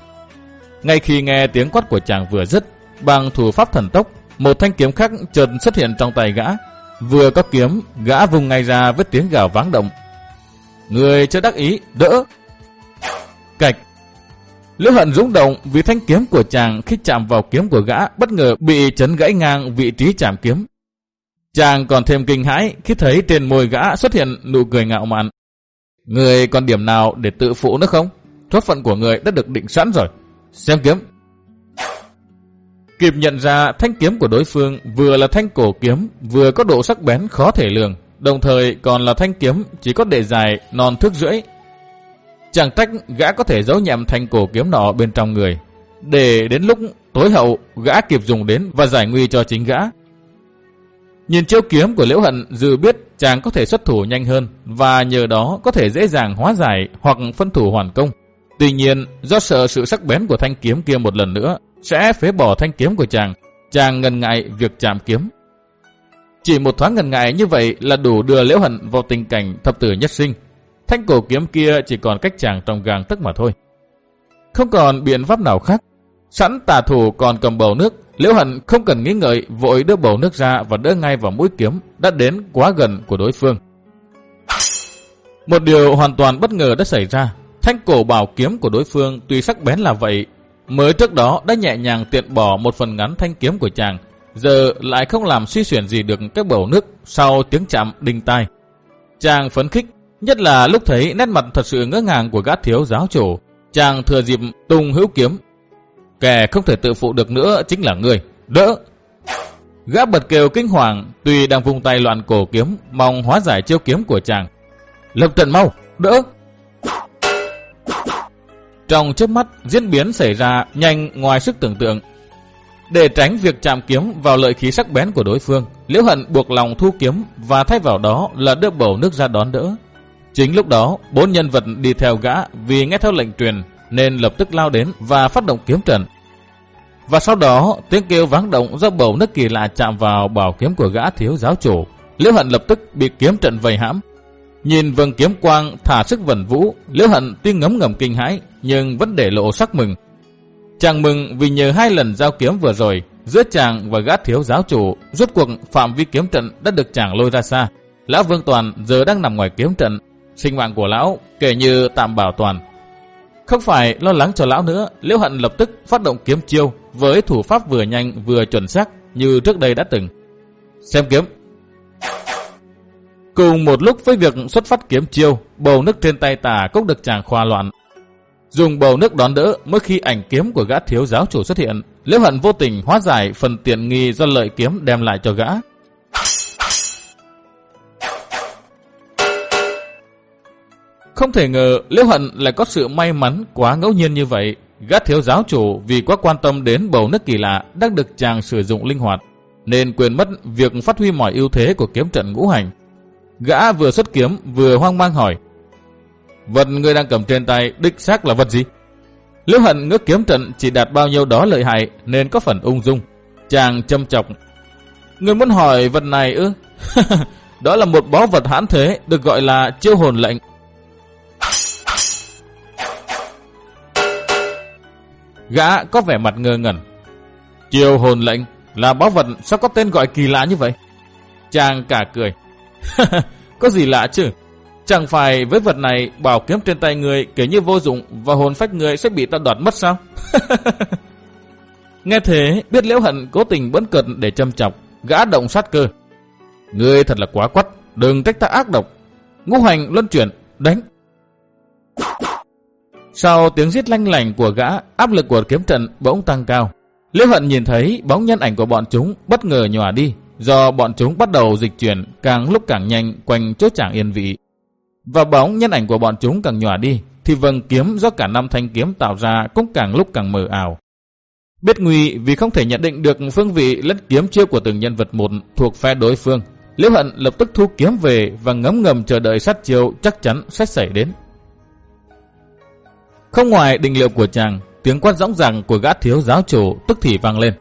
Ngay khi nghe tiếng quát của chàng vừa dứt, bằng thủ pháp thần tốc, một thanh kiếm khác chợt xuất hiện trong tay gã. Vừa có kiếm, gã vùng ngay ra với tiếng gào váng động. Người chưa đắc ý, đỡ. Cạch. Liễu hận rúng động vì thanh kiếm của chàng khi chạm vào kiếm của gã bất ngờ bị chấn gãy ngang vị trí chạm kiếm. Chàng còn thêm kinh hãi khi thấy trên môi gã xuất hiện nụ cười ngạo mạn. Người còn điểm nào để tự phụ nữa không? Thoát phận của người đã được định sẵn rồi. Xem kiếm. Kịp nhận ra thanh kiếm của đối phương vừa là thanh cổ kiếm, vừa có độ sắc bén khó thể lường, đồng thời còn là thanh kiếm chỉ có đệ dài non thước rưỡi. Chẳng trách gã có thể giấu nhầm thanh cổ kiếm nọ bên trong người, để đến lúc tối hậu gã kịp dùng đến và giải nguy cho chính gã. Nhìn chiêu kiếm của Liễu Hận dự biết chàng có thể xuất thủ nhanh hơn và nhờ đó có thể dễ dàng hóa giải hoặc phân thủ hoàn công. Tuy nhiên, do sợ sự sắc bén của thanh kiếm kia một lần nữa sẽ phế bỏ thanh kiếm của chàng, chàng ngần ngại việc chạm kiếm. Chỉ một thoáng ngần ngại như vậy là đủ đưa Liễu Hận vào tình cảnh thập tử nhất sinh. Thanh cổ kiếm kia chỉ còn cách chàng trong gang tức mà thôi. Không còn biện pháp nào khác. Sẵn tà thủ còn cầm bầu nước, Liễu Hận không cần nghĩ ngợi vội đưa bầu nước ra và đỡ ngay vào mũi kiếm đã đến quá gần của đối phương. Một điều hoàn toàn bất ngờ đã xảy ra. Thanh cổ bảo kiếm của đối phương tuy sắc bén là vậy, mới trước đó đã nhẹ nhàng tiện bỏ một phần ngắn thanh kiếm của chàng, giờ lại không làm suy chuyển gì được cái bầu nước sau tiếng chạm đinh tai. Chàng phấn khích, nhất là lúc thấy nét mặt thật sự ngỡ ngàng của gã thiếu giáo chủ, chàng thừa dịp tung hữu kiếm. Kẻ không thể tự phụ được nữa chính là người, đỡ. Gã bật kêu kinh hoàng, tuy đang vùng tay loạn cổ kiếm, mong hóa giải chiêu kiếm của chàng. Lập trận mau, đỡ. Trong chớp mắt, diễn biến xảy ra nhanh ngoài sức tưởng tượng. Để tránh việc chạm kiếm vào lợi khí sắc bén của đối phương, Liễu Hận buộc lòng thu kiếm và thay vào đó là đưa bầu nước ra đón đỡ. Chính lúc đó, bốn nhân vật đi theo gã vì nghe theo lệnh truyền nên lập tức lao đến và phát động kiếm trận. Và sau đó, tiếng kêu váng động do bầu nước kỳ lạ chạm vào bảo kiếm của gã thiếu giáo chủ. Liễu Hận lập tức bị kiếm trận vây hãm, Nhìn vầng kiếm quang thả sức vẩn vũ, Liễu Hận tuy ngấm ngầm kinh hãi, nhưng vẫn để lộ sắc mừng. Chàng mừng vì nhờ hai lần giao kiếm vừa rồi, giữa chàng và gã thiếu giáo chủ, rốt cuộc phạm vi kiếm trận đã được chàng lôi ra xa. Lão Vương Toàn giờ đang nằm ngoài kiếm trận, sinh mạng của lão kể như tạm bảo toàn. Không phải lo lắng cho lão nữa, Liễu Hận lập tức phát động kiếm chiêu với thủ pháp vừa nhanh vừa chuẩn xác như trước đây đã từng. Xem kiếm, Cùng một lúc với việc xuất phát kiếm chiêu, bầu nước trên tay tà cũng được chàng khoa loạn. Dùng bầu nước đón đỡ mỗi khi ảnh kiếm của gã thiếu giáo chủ xuất hiện, Liễu Hận vô tình hóa giải phần tiện nghi do lợi kiếm đem lại cho gã. Không thể ngờ Liễu Hận lại có sự may mắn quá ngẫu nhiên như vậy. Gã thiếu giáo chủ vì quá quan tâm đến bầu nước kỳ lạ đang được chàng sử dụng linh hoạt, nên quên mất việc phát huy mọi ưu thế của kiếm trận ngũ hành. Gã vừa xuất kiếm, vừa hoang mang hỏi. Vật ngươi đang cầm trên tay đích xác là vật gì? Liễu hận ngước kiếm trận chỉ đạt bao nhiêu đó lợi hại nên có phần ung dung. Chàng châm chọc. Người muốn hỏi vật này ư? *laughs* đó là một bó vật hãn thế, được gọi là chiêu hồn lệnh. Gã có vẻ mặt ngơ ngẩn. Chiêu hồn lệnh là bó vật sao có tên gọi kỳ lạ như vậy? Chàng cả cười. *laughs* có gì lạ chứ? Chẳng phải với vật này bảo kiếm trên tay người kể như vô dụng và hồn phách người sẽ bị ta đoạt mất sao? *laughs* Nghe thế, biết liễu hận cố tình bấn cợt để châm chọc, gã động sát cơ. Ngươi thật là quá quắt, đừng trách ta ác độc. Ngũ hành luân chuyển, đánh. Sau tiếng giết lanh lành của gã, áp lực của kiếm trận bỗng tăng cao. Liễu hận nhìn thấy bóng nhân ảnh của bọn chúng bất ngờ nhòa đi, do bọn chúng bắt đầu dịch chuyển càng lúc càng nhanh quanh chốt trảng yên vị. Và bóng nhân ảnh của bọn chúng càng nhỏ đi, thì vầng kiếm do cả năm thanh kiếm tạo ra cũng càng lúc càng mờ ảo. Biết nguy vì không thể nhận định được phương vị lẫn kiếm chiêu của từng nhân vật một thuộc phe đối phương, Liễu Hận lập tức thu kiếm về và ngấm ngầm chờ đợi sát chiêu chắc chắn sẽ xảy đến. Không ngoài định liệu của chàng, tiếng quát rõ ràng của gã thiếu giáo chủ tức thì vang lên.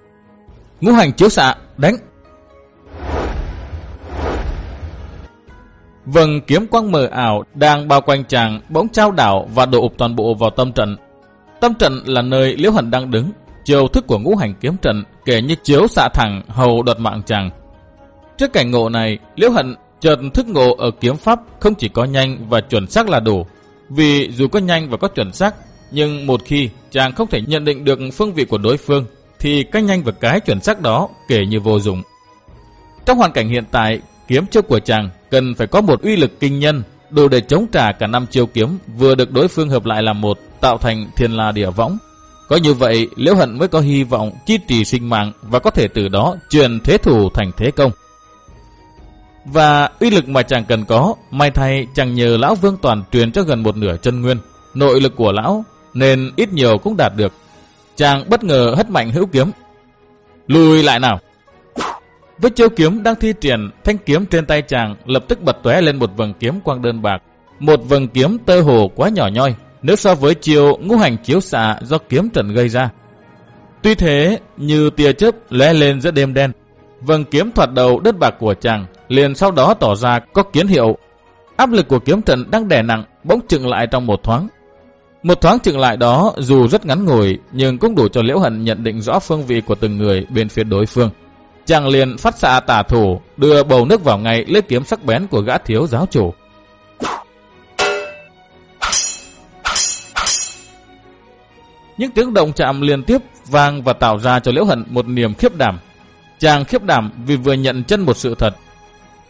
Ngũ hành chiếu xạ, đánh! Vầng kiếm quang mờ ảo đang bao quanh chàng bỗng trao đảo và đổ ụp toàn bộ vào tâm trận. Tâm trận là nơi Liễu Hận đang đứng. Chiều thức của ngũ hành kiếm trận kể như chiếu xạ thẳng hầu đoạt mạng chàng. Trước cảnh ngộ này, Liễu Hận chợt thức ngộ ở kiếm pháp không chỉ có nhanh và chuẩn xác là đủ. Vì dù có nhanh và có chuẩn xác, nhưng một khi chàng không thể nhận định được phương vị của đối phương, thì cái nhanh và cái chuẩn xác đó kể như vô dụng. Trong hoàn cảnh hiện tại, kiếm chiêu của chàng cần phải có một uy lực kinh nhân, đủ để chống trả cả năm chiêu kiếm vừa được đối phương hợp lại làm một, tạo thành thiên la địa võng. Có như vậy, Liễu Hận mới có hy vọng chi trì sinh mạng và có thể từ đó truyền thế thủ thành thế công. Và uy lực mà chàng cần có, may thay chàng nhờ Lão Vương Toàn truyền cho gần một nửa chân nguyên, nội lực của Lão, nên ít nhiều cũng đạt được. Chàng bất ngờ hất mạnh hữu kiếm. Lùi lại nào! Với chiêu kiếm đang thi triển, thanh kiếm trên tay chàng lập tức bật tóe lên một vầng kiếm quang đơn bạc. Một vầng kiếm tơ hồ quá nhỏ nhoi, nếu so với chiêu ngũ hành chiếu xạ do kiếm trận gây ra. Tuy thế, như tia chớp lóe lên giữa đêm đen, vầng kiếm thoạt đầu đất bạc của chàng liền sau đó tỏ ra có kiến hiệu. Áp lực của kiếm trận đang đè nặng, bỗng chừng lại trong một thoáng. Một thoáng chừng lại đó dù rất ngắn ngủi nhưng cũng đủ cho Liễu Hận nhận định rõ phương vị của từng người bên phía đối phương. Chàng liền phát xạ tả thủ, đưa bầu nước vào ngay lấy kiếm sắc bén của gã thiếu giáo chủ. Những tiếng động chạm liên tiếp vang và tạo ra cho Liễu Hận một niềm khiếp đảm. Chàng khiếp đảm vì vừa nhận chân một sự thật.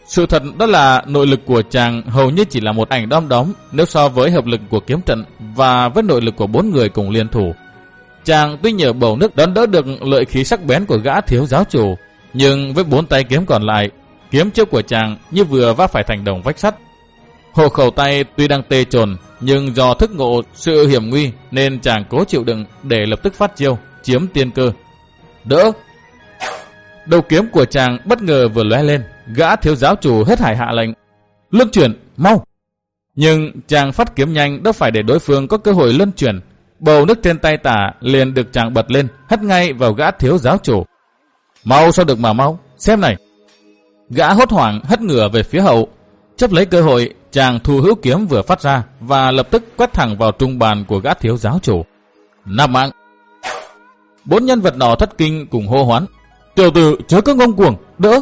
Sự thật đó là nội lực của chàng hầu như chỉ là một ảnh đom đóm nếu so với hợp lực của kiếm trận và với nội lực của bốn người cùng liên thủ. Chàng tuy nhờ bầu nước đón đỡ được lợi khí sắc bén của gã thiếu giáo chủ, nhưng với bốn tay kiếm còn lại, kiếm trước của chàng như vừa vác phải thành đồng vách sắt. Hộ khẩu tay tuy đang tê trồn, nhưng do thức ngộ sự hiểm nguy nên chàng cố chịu đựng để lập tức phát chiêu, chiếm tiên cơ. Đỡ! Đầu kiếm của chàng bất ngờ vừa lóe lên, gã thiếu giáo chủ hết hải hạ lệnh. Luân chuyển, mau! Nhưng chàng phát kiếm nhanh đã phải để đối phương có cơ hội luân chuyển. Bầu nước trên tay tả liền được chàng bật lên, hất ngay vào gã thiếu giáo chủ. Mau sao được mà mau, xem này. Gã hốt hoảng hất ngửa về phía hậu. Chấp lấy cơ hội, chàng thu hữu kiếm vừa phát ra và lập tức quét thẳng vào trung bàn của gã thiếu giáo chủ. nam mạng. Bốn nhân vật nọ thất kinh cùng hô hoán. Tiểu tử chớ có ngông cuồng, đỡ.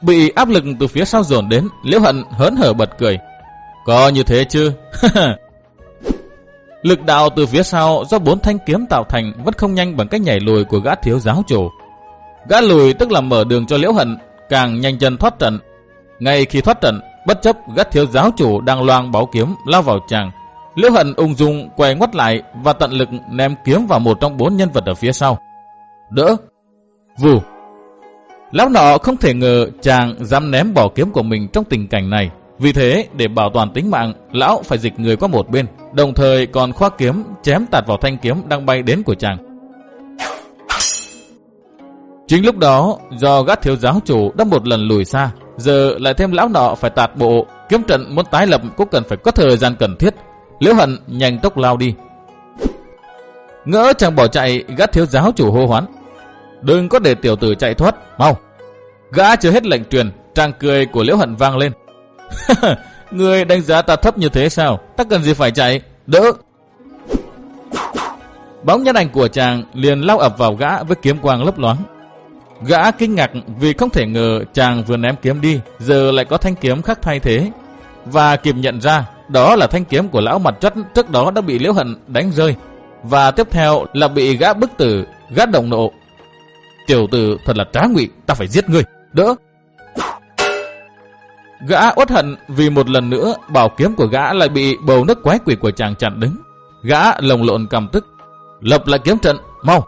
Bị áp lực từ phía sau dồn đến, liễu hận hớn hở bật cười. Có như thế chứ? *laughs* Lực đạo từ phía sau do bốn thanh kiếm tạo thành vẫn không nhanh bằng cách nhảy lùi của gã thiếu giáo chủ. Gã lùi tức là mở đường cho liễu hận, càng nhanh chân thoát trận. Ngay khi thoát trận, bất chấp gã thiếu giáo chủ đang loang báo kiếm lao vào chàng, liễu hận ung dung quay ngoắt lại và tận lực ném kiếm vào một trong bốn nhân vật ở phía sau. Đỡ! Vù! Lão nọ không thể ngờ chàng dám ném bỏ kiếm của mình trong tình cảnh này. Vì thế, để bảo toàn tính mạng, lão phải dịch người qua một bên, đồng thời còn khoác kiếm chém tạt vào thanh kiếm đang bay đến của chàng. Chính lúc đó, do gã thiếu giáo chủ đã một lần lùi xa, giờ lại thêm lão nọ phải tạt bộ, kiếm trận muốn tái lập cũng cần phải có thời gian cần thiết. Liễu hận nhanh tốc lao đi. Ngỡ chàng bỏ chạy, gã thiếu giáo chủ hô hoán. Đừng có để tiểu tử chạy thoát, mau. Gã chưa hết lệnh truyền, trang cười của liễu hận vang lên. *laughs* Người đánh giá ta thấp như thế sao? Ta cần gì phải chạy? Đỡ! Bóng nhân ảnh của chàng liền lao ập vào gã với kiếm quang lấp loáng. Gã kinh ngạc vì không thể ngờ chàng vừa ném kiếm đi, giờ lại có thanh kiếm khác thay thế. Và kịp nhận ra, đó là thanh kiếm của lão mặt chất trước đó đã bị liễu hận đánh rơi. Và tiếp theo là bị gã bức tử, gã động nộ. Tiểu tử thật là trá ngụy, ta phải giết ngươi, đỡ! Gã uất hận vì một lần nữa bảo kiếm của gã lại bị bầu nước quái quỷ của chàng chặn đứng. Gã lồng lộn cầm tức. Lập lại kiếm trận, mau.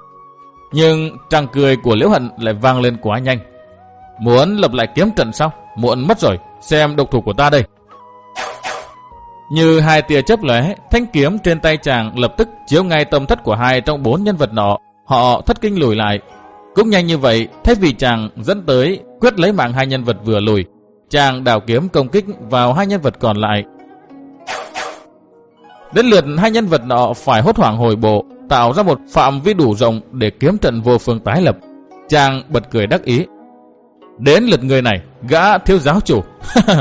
Nhưng tràng cười của liễu hận lại vang lên quá nhanh. Muốn lập lại kiếm trận sao? Muộn mất rồi, xem độc thủ của ta đây. Như hai tia chớp lóe, thanh kiếm trên tay chàng lập tức chiếu ngay tâm thất của hai trong bốn nhân vật nọ. Họ thất kinh lùi lại. Cũng nhanh như vậy, thay vì chàng dẫn tới quyết lấy mạng hai nhân vật vừa lùi, Chàng đào kiếm công kích vào hai nhân vật còn lại. Đến lượt hai nhân vật nọ phải hốt hoảng hồi bộ, tạo ra một phạm vi đủ rộng để kiếm trận vô phương tái lập. Chàng bật cười đắc ý. Đến lượt người này, gã thiếu giáo chủ. *laughs*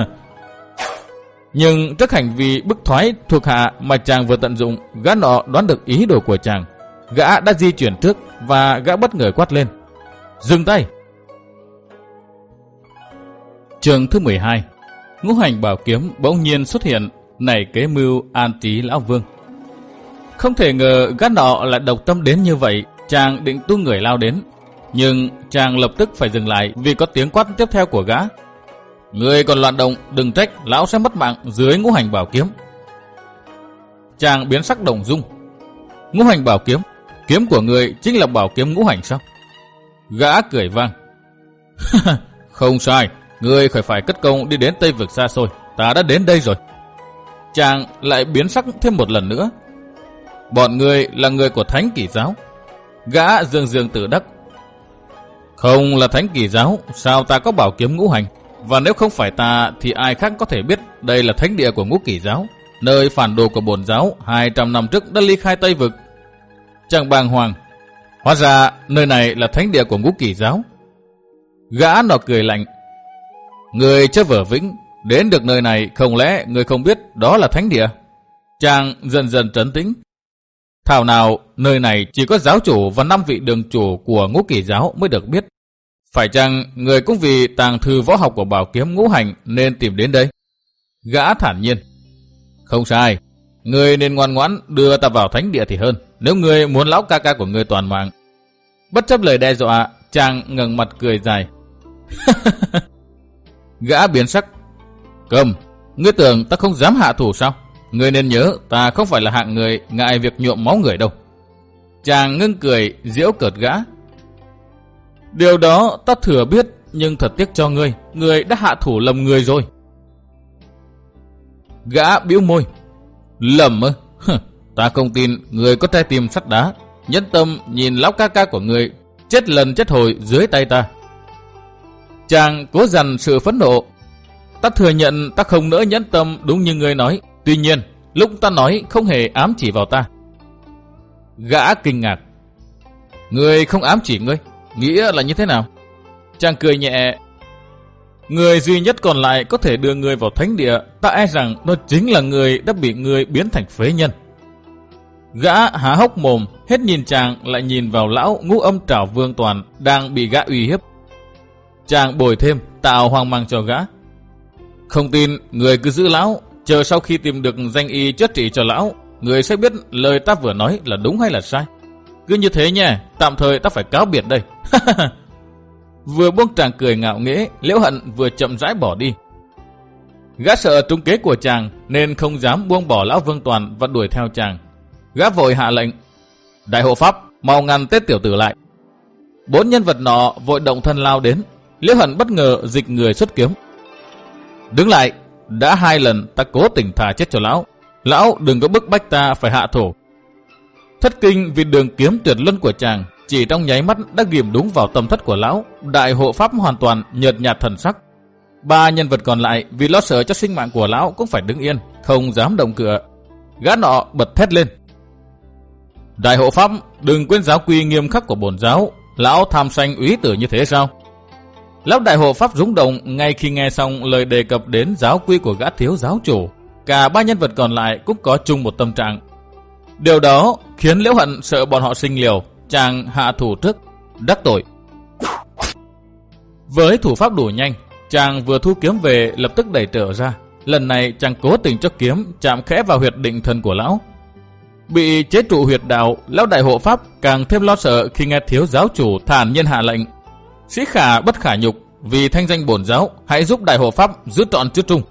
Nhưng trước hành vi bức thoái thuộc hạ mà chàng vừa tận dụng, gã nọ đoán được ý đồ của chàng. Gã đã di chuyển trước và gã bất ngờ quát lên. Dừng tay! Trường thứ 12 Ngũ hành bảo kiếm bỗng nhiên xuất hiện, nảy kế mưu an trí lão vương. Không thể ngờ gã nọ lại độc tâm đến như vậy, chàng định tu người lao đến. Nhưng chàng lập tức phải dừng lại vì có tiếng quát tiếp theo của gã. Người còn loạn động, đừng trách, lão sẽ mất mạng dưới ngũ hành bảo kiếm. Chàng biến sắc đồng dung. Ngũ hành bảo kiếm, kiếm của người chính là bảo kiếm ngũ hành sao? Gã cười vang. *laughs* Không sai, người phải phải cất công đi đến Tây Vực xa xôi. Ta đã đến đây rồi. Chàng lại biến sắc thêm một lần nữa. Bọn người là người của Thánh Kỷ Giáo. Gã dương dương tự đắc. Không là Thánh Kỷ Giáo, sao ta có bảo kiếm ngũ hành? Và nếu không phải ta thì ai khác có thể biết đây là thánh địa của ngũ kỷ giáo. nơi phản đồ của bổn giáo 200 năm trước đã ly khai Tây Vực. Chàng bàng hoàng, hóa ra nơi này là thánh địa của ngũ kỳ giáo. Gã nọ cười lạnh, Người chấp vở vĩnh, đến được nơi này không lẽ người không biết đó là thánh địa? Chàng dần dần trấn tĩnh. Thảo nào nơi này chỉ có giáo chủ và năm vị đường chủ của ngũ kỳ giáo mới được biết. Phải chăng người cũng vì tàng thư võ học của bảo kiếm ngũ hành nên tìm đến đây? Gã thản nhiên. Không sai, người nên ngoan ngoãn đưa ta vào thánh địa thì hơn, nếu người muốn lão ca ca của người toàn mạng. Bất chấp lời đe dọa, chàng ngẩng mặt cười dài. *laughs* Gã biến sắc. Cầm, ngươi tưởng ta không dám hạ thủ sao? Ngươi nên nhớ ta không phải là hạng người ngại việc nhuộm máu người đâu. Chàng ngưng cười, diễu cợt gã. Điều đó ta thừa biết, nhưng thật tiếc cho ngươi, ngươi đã hạ thủ lầm người rồi. Gã biểu môi. Lầm ư? ta không tin người có trái tim sắt đá. Nhẫn tâm nhìn lão ca ca của người chết lần chết hồi dưới tay ta. Chàng cố dằn sự phẫn nộ. Ta thừa nhận ta không nỡ nhẫn tâm đúng như ngươi nói. Tuy nhiên, lúc ta nói không hề ám chỉ vào ta. Gã kinh ngạc. Người không ám chỉ ngươi, nghĩa là như thế nào? Chàng cười nhẹ. Người duy nhất còn lại có thể đưa người vào thánh địa, ta e rằng nó chính là người đã bị người biến thành phế nhân. Gã há hốc mồm, hết nhìn chàng lại nhìn vào lão ngũ âm trảo vương toàn đang bị gã uy hiếp. Chàng bồi thêm, tạo hoang mang cho gã. Không tin, người cứ giữ lão, chờ sau khi tìm được danh y chữa trị cho lão, người sẽ biết lời ta vừa nói là đúng hay là sai. Cứ như thế nha, tạm thời ta phải cáo biệt đây. *laughs* vừa buông chàng cười ngạo nghễ, liễu hận vừa chậm rãi bỏ đi. Gã sợ trung kế của chàng nên không dám buông bỏ lão vương toàn và đuổi theo chàng. Gã vội hạ lệnh. Đại hộ pháp, mau ngăn tết tiểu tử lại. Bốn nhân vật nọ vội động thân lao đến, Liễu Hận bất ngờ dịch người xuất kiếm. Đứng lại, đã hai lần ta cố tình thả chết cho lão. Lão đừng có bức bách ta phải hạ thổ. Thất kinh vì đường kiếm tuyệt luân của chàng chỉ trong nháy mắt đã ghim đúng vào tâm thất của lão. Đại hộ pháp hoàn toàn nhợt nhạt thần sắc. Ba nhân vật còn lại vì lo sợ cho sinh mạng của lão cũng phải đứng yên, không dám động cửa. Gã nọ bật thét lên. Đại hộ pháp đừng quên giáo quy nghiêm khắc của bổn giáo. Lão tham sanh úy tử như thế sao? Lão đại hộ pháp rúng động ngay khi nghe xong lời đề cập đến giáo quy của gã thiếu giáo chủ. Cả ba nhân vật còn lại cũng có chung một tâm trạng. Điều đó khiến Liễu Hận sợ bọn họ sinh liều, chàng hạ thủ trước, đắc tội. Với thủ pháp đủ nhanh, chàng vừa thu kiếm về lập tức đẩy trở ra. Lần này chàng cố tình cho kiếm chạm khẽ vào huyệt định thần của lão. Bị chế trụ huyệt đạo, lão đại hộ pháp càng thêm lo sợ khi nghe thiếu giáo chủ thản nhân hạ lệnh Sĩ khả bất khả nhục, vì thanh danh bổn giáo, hãy giúp đại hộ pháp giữ trọn trước trung.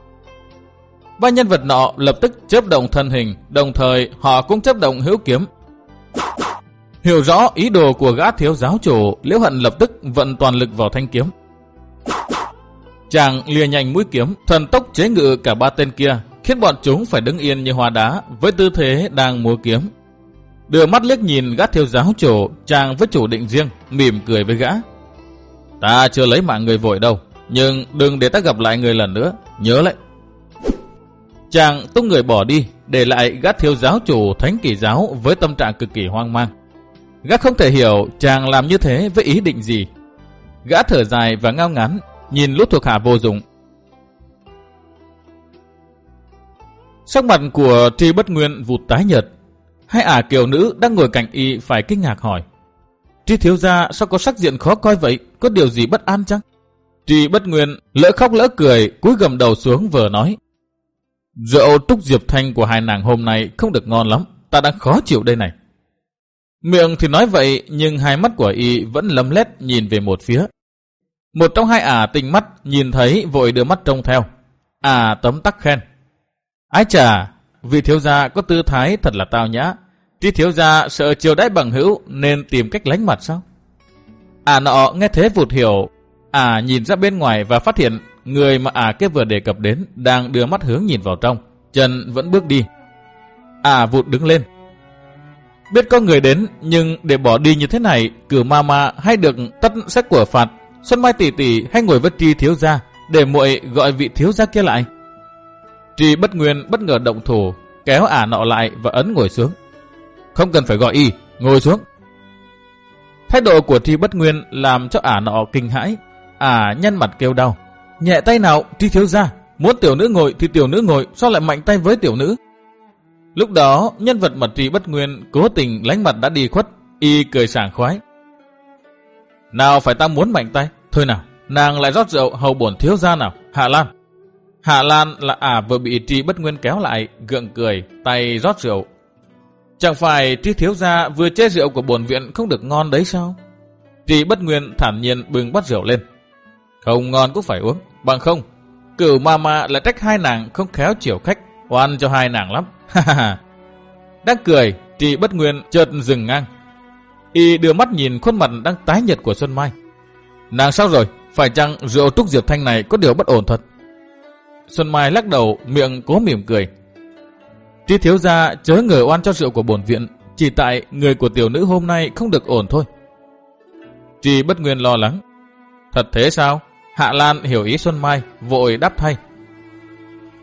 Ba nhân vật nọ lập tức chớp động thân hình, đồng thời họ cũng chớp động hữu kiếm. Hiểu rõ ý đồ của gã thiếu giáo chủ, Liễu Hận lập tức vận toàn lực vào thanh kiếm. Chàng lìa nhanh mũi kiếm, thần tốc chế ngự cả ba tên kia, khiến bọn chúng phải đứng yên như hoa đá với tư thế đang múa kiếm. Đưa mắt liếc nhìn gã thiếu giáo chủ, chàng với chủ định riêng, mỉm cười với gã. Ta chưa lấy mạng người vội đâu, nhưng đừng để ta gặp lại người lần nữa, nhớ lại. Chàng tung người bỏ đi, để lại gắt thiếu giáo chủ thánh kỳ giáo với tâm trạng cực kỳ hoang mang. Gã không thể hiểu chàng làm như thế với ý định gì. Gã thở dài và ngao ngán, nhìn lút thuộc hạ vô dụng. Sắc mặt của Tri Bất Nguyên vụt tái nhợt. Hai ả kiều nữ đang ngồi cạnh y phải kinh ngạc hỏi. Tri thiếu gia sao có sắc diện khó coi vậy? Có điều gì bất an chăng? Tri bất nguyên, lỡ khóc lỡ cười, cúi gầm đầu xuống vừa nói. Rượu trúc diệp thanh của hai nàng hôm nay không được ngon lắm, ta đang khó chịu đây này. Miệng thì nói vậy, nhưng hai mắt của y vẫn lấm lét nhìn về một phía. Một trong hai ả tình mắt nhìn thấy vội đưa mắt trông theo. À tấm tắc khen. Ái chà, vị thiếu gia có tư thái thật là tao nhã, Tri thiếu gia sợ chiều đãi bằng hữu nên tìm cách lánh mặt sao? À nọ nghe thế vụt hiểu. À nhìn ra bên ngoài và phát hiện người mà à kia vừa đề cập đến đang đưa mắt hướng nhìn vào trong. Trần vẫn bước đi. À vụt đứng lên. Biết có người đến nhưng để bỏ đi như thế này cử ma ma hay được tất sách của phạt Xuân Mai tỷ tỷ hay ngồi với tri thiếu gia để muội gọi vị thiếu gia kia lại. Trì bất nguyên bất ngờ động thủ, kéo ả nọ lại và ấn ngồi xuống. Không cần phải gọi y, ngồi xuống. Thái độ của Tri Bất Nguyên làm cho ả nọ kinh hãi. Ả nhăn mặt kêu đau. Nhẹ tay nào, Tri thiếu gia. Muốn tiểu nữ ngồi thì tiểu nữ ngồi, sao lại mạnh tay với tiểu nữ? Lúc đó, nhân vật mặt Tri Bất Nguyên cố tình lánh mặt đã đi khuất, y cười sảng khoái. Nào phải ta muốn mạnh tay? Thôi nào, nàng lại rót rượu hầu bổn thiếu gia nào, Hạ Lan. Hạ Lan là ả vừa bị Tri Bất Nguyên kéo lại, gượng cười, tay rót rượu, Chẳng phải tri thiếu gia vừa chê rượu của bổn viện không được ngon đấy sao? Tri bất nguyên thản nhiên bừng bắt rượu lên. Không ngon cũng phải uống, bằng không. Cửu mama là trách hai nàng không khéo chiều khách, oan cho hai nàng lắm. *laughs* đang cười, tri bất nguyên chợt dừng ngang. Y đưa mắt nhìn khuôn mặt đang tái nhật của Xuân Mai. Nàng sao rồi? Phải chăng rượu trúc diệp thanh này có điều bất ổn thật? Xuân Mai lắc đầu, miệng cố mỉm cười. Tri thiếu gia chớ ngờ oan cho rượu của bổn viện, chỉ tại người của tiểu nữ hôm nay không được ổn thôi. Trì bất nguyên lo lắng. Thật thế sao? Hạ Lan hiểu ý Xuân Mai, vội đáp thay.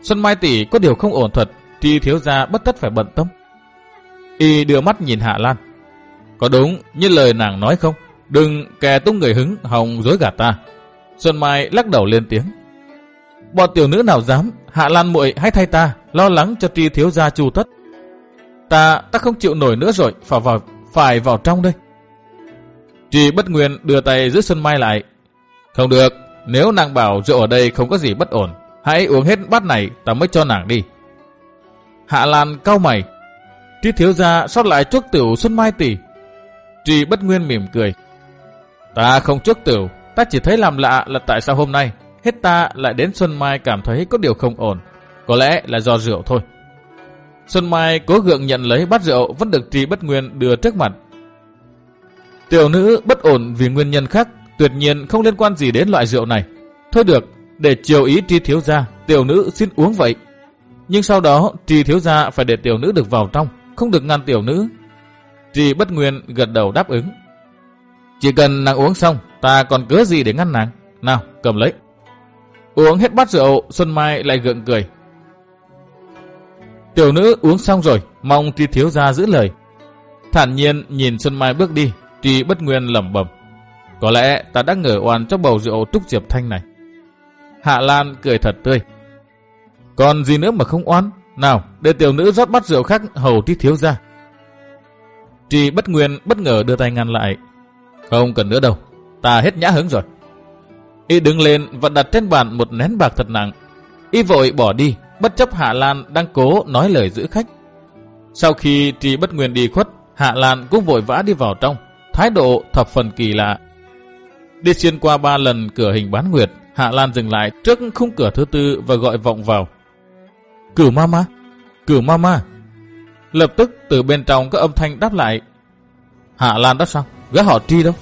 Xuân Mai tỷ có điều không ổn thật, Tri thiếu gia bất tất phải bận tâm. Y đưa mắt nhìn Hạ Lan. Có đúng như lời nàng nói không? Đừng kè tung người hứng hòng dối gạt ta. Xuân Mai lắc đầu lên tiếng. Bọn tiểu nữ nào dám, Hạ Lan muội hãy thay ta, lo lắng cho tri thiếu gia chu tất. Ta, ta không chịu nổi nữa rồi, phải vào, phải vào trong đây. Tri bất nguyên đưa tay giữ Xuân Mai lại. Không được, nếu nàng bảo rượu ở đây không có gì bất ổn, hãy uống hết bát này ta mới cho nàng đi. Hạ Lan cau mày. Tri thiếu gia sót lại chuốc tiểu Xuân Mai tỷ. Tri bất nguyên mỉm cười. Ta không chuốc tiểu, ta chỉ thấy làm lạ là tại sao hôm nay hết ta lại đến Xuân Mai cảm thấy có điều không ổn. Có lẽ là do rượu thôi. Xuân Mai cố gượng nhận lấy bát rượu vẫn được Tri Bất Nguyên đưa trước mặt. Tiểu nữ bất ổn vì nguyên nhân khác, tuyệt nhiên không liên quan gì đến loại rượu này. Thôi được, để chiều ý Tri Thiếu Gia, tiểu nữ xin uống vậy. Nhưng sau đó Tri Thiếu Gia phải để tiểu nữ được vào trong, không được ngăn tiểu nữ. Tri Bất Nguyên gật đầu đáp ứng. Chỉ cần nàng uống xong, ta còn cớ gì để ngăn nàng. Nào, cầm lấy. Uống hết bát rượu, Xuân Mai lại gượng cười. Tiểu nữ uống xong rồi, mong tri thiếu gia giữ lời. Thản nhiên nhìn Xuân Mai bước đi, tri bất nguyên lẩm bẩm. Có lẽ ta đã ngờ oan cho bầu rượu trúc diệp thanh này. Hạ Lan cười thật tươi. Còn gì nữa mà không oan? Nào, để tiểu nữ rót bát rượu khác hầu tri thiếu gia. Tri bất nguyên bất ngờ đưa tay ngăn lại. Không cần nữa đâu, ta hết nhã hứng rồi. Y đứng lên và đặt trên bàn một nén bạc thật nặng. Y vội bỏ đi, bất chấp Hạ Lan đang cố nói lời giữ khách. Sau khi Trì Bất Nguyên đi khuất, Hạ Lan cũng vội vã đi vào trong, thái độ thập phần kỳ lạ. Đi xuyên qua ba lần cửa hình bán nguyệt, Hạ Lan dừng lại trước khung cửa thứ tư và gọi vọng vào. Cửu mama, cửu mama. Lập tức từ bên trong có âm thanh đáp lại. Hạ Lan đáp sao? Gã họ Tri đâu?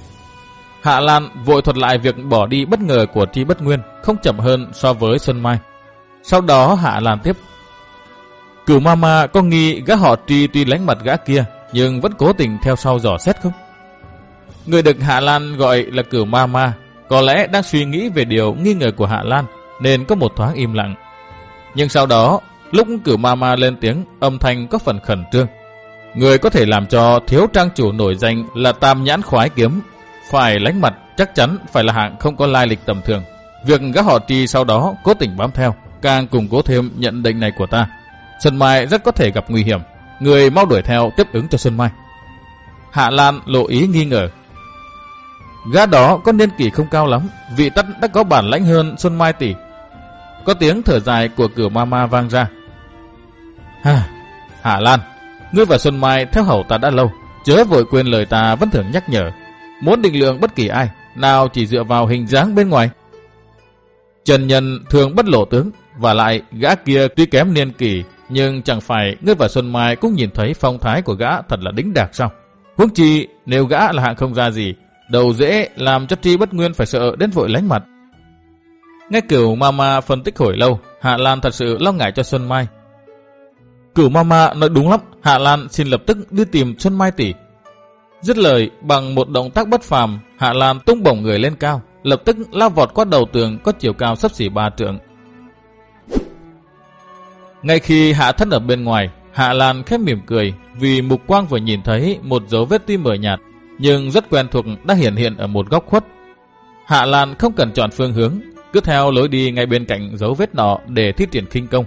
Hạ Lan vội thuật lại việc bỏ đi bất ngờ của Tri Bất Nguyên, không chậm hơn so với Xuân Mai. Sau đó Hạ Lan tiếp. Cửu Mama có nghi gã họ Tri tuy lánh mặt gã kia, nhưng vẫn cố tình theo sau dò xét không? Người được Hạ Lan gọi là Cửu Mama, có lẽ đang suy nghĩ về điều nghi ngờ của Hạ Lan, nên có một thoáng im lặng. Nhưng sau đó, lúc Cửu Mama lên tiếng, âm thanh có phần khẩn trương. Người có thể làm cho thiếu trang chủ nổi danh là Tam Nhãn Khoái Kiếm phải lánh mặt chắc chắn phải là hạng không có lai lịch tầm thường. Việc gã họ trì sau đó cố tình bám theo, càng củng cố thêm nhận định này của ta. Xuân Mai rất có thể gặp nguy hiểm. Người mau đuổi theo tiếp ứng cho Xuân Mai. Hạ Lan lộ ý nghi ngờ. Gã đó có niên kỷ không cao lắm, vị tắt đã có bản lãnh hơn Xuân Mai tỷ. Có tiếng thở dài của cửa mama vang ra. hà Hạ Lan, ngươi và Xuân Mai theo hầu ta đã lâu, chớ vội quên lời ta vẫn thường nhắc nhở. Muốn định lượng bất kỳ ai, nào chỉ dựa vào hình dáng bên ngoài. Trần Nhân thường bất lộ tướng, và lại gã kia tuy kém niên kỷ, nhưng chẳng phải ngươi và Xuân Mai cũng nhìn thấy phong thái của gã thật là đính đạc sao? Huống chi nếu gã là hạng không ra gì, đầu dễ làm cho Tri bất nguyên phải sợ đến vội lánh mặt. Nghe cửu Mama phân tích hồi lâu, Hạ Lan thật sự lo ngại cho Xuân Mai. Cửu Mama nói đúng lắm, Hạ Lan xin lập tức đi tìm Xuân Mai tỷ. Dứt lời, bằng một động tác bất phàm, Hạ Lan tung bổng người lên cao, lập tức lao vọt qua đầu tường có chiều cao sấp xỉ ba trượng. Ngay khi Hạ Thân ở bên ngoài, Hạ Lan khép mỉm cười vì mục quang vừa nhìn thấy một dấu vết tuy mờ nhạt nhưng rất quen thuộc đã hiện hiện ở một góc khuất. Hạ Lan không cần chọn phương hướng, cứ theo lối đi ngay bên cạnh dấu vết nọ để thi triển khinh công.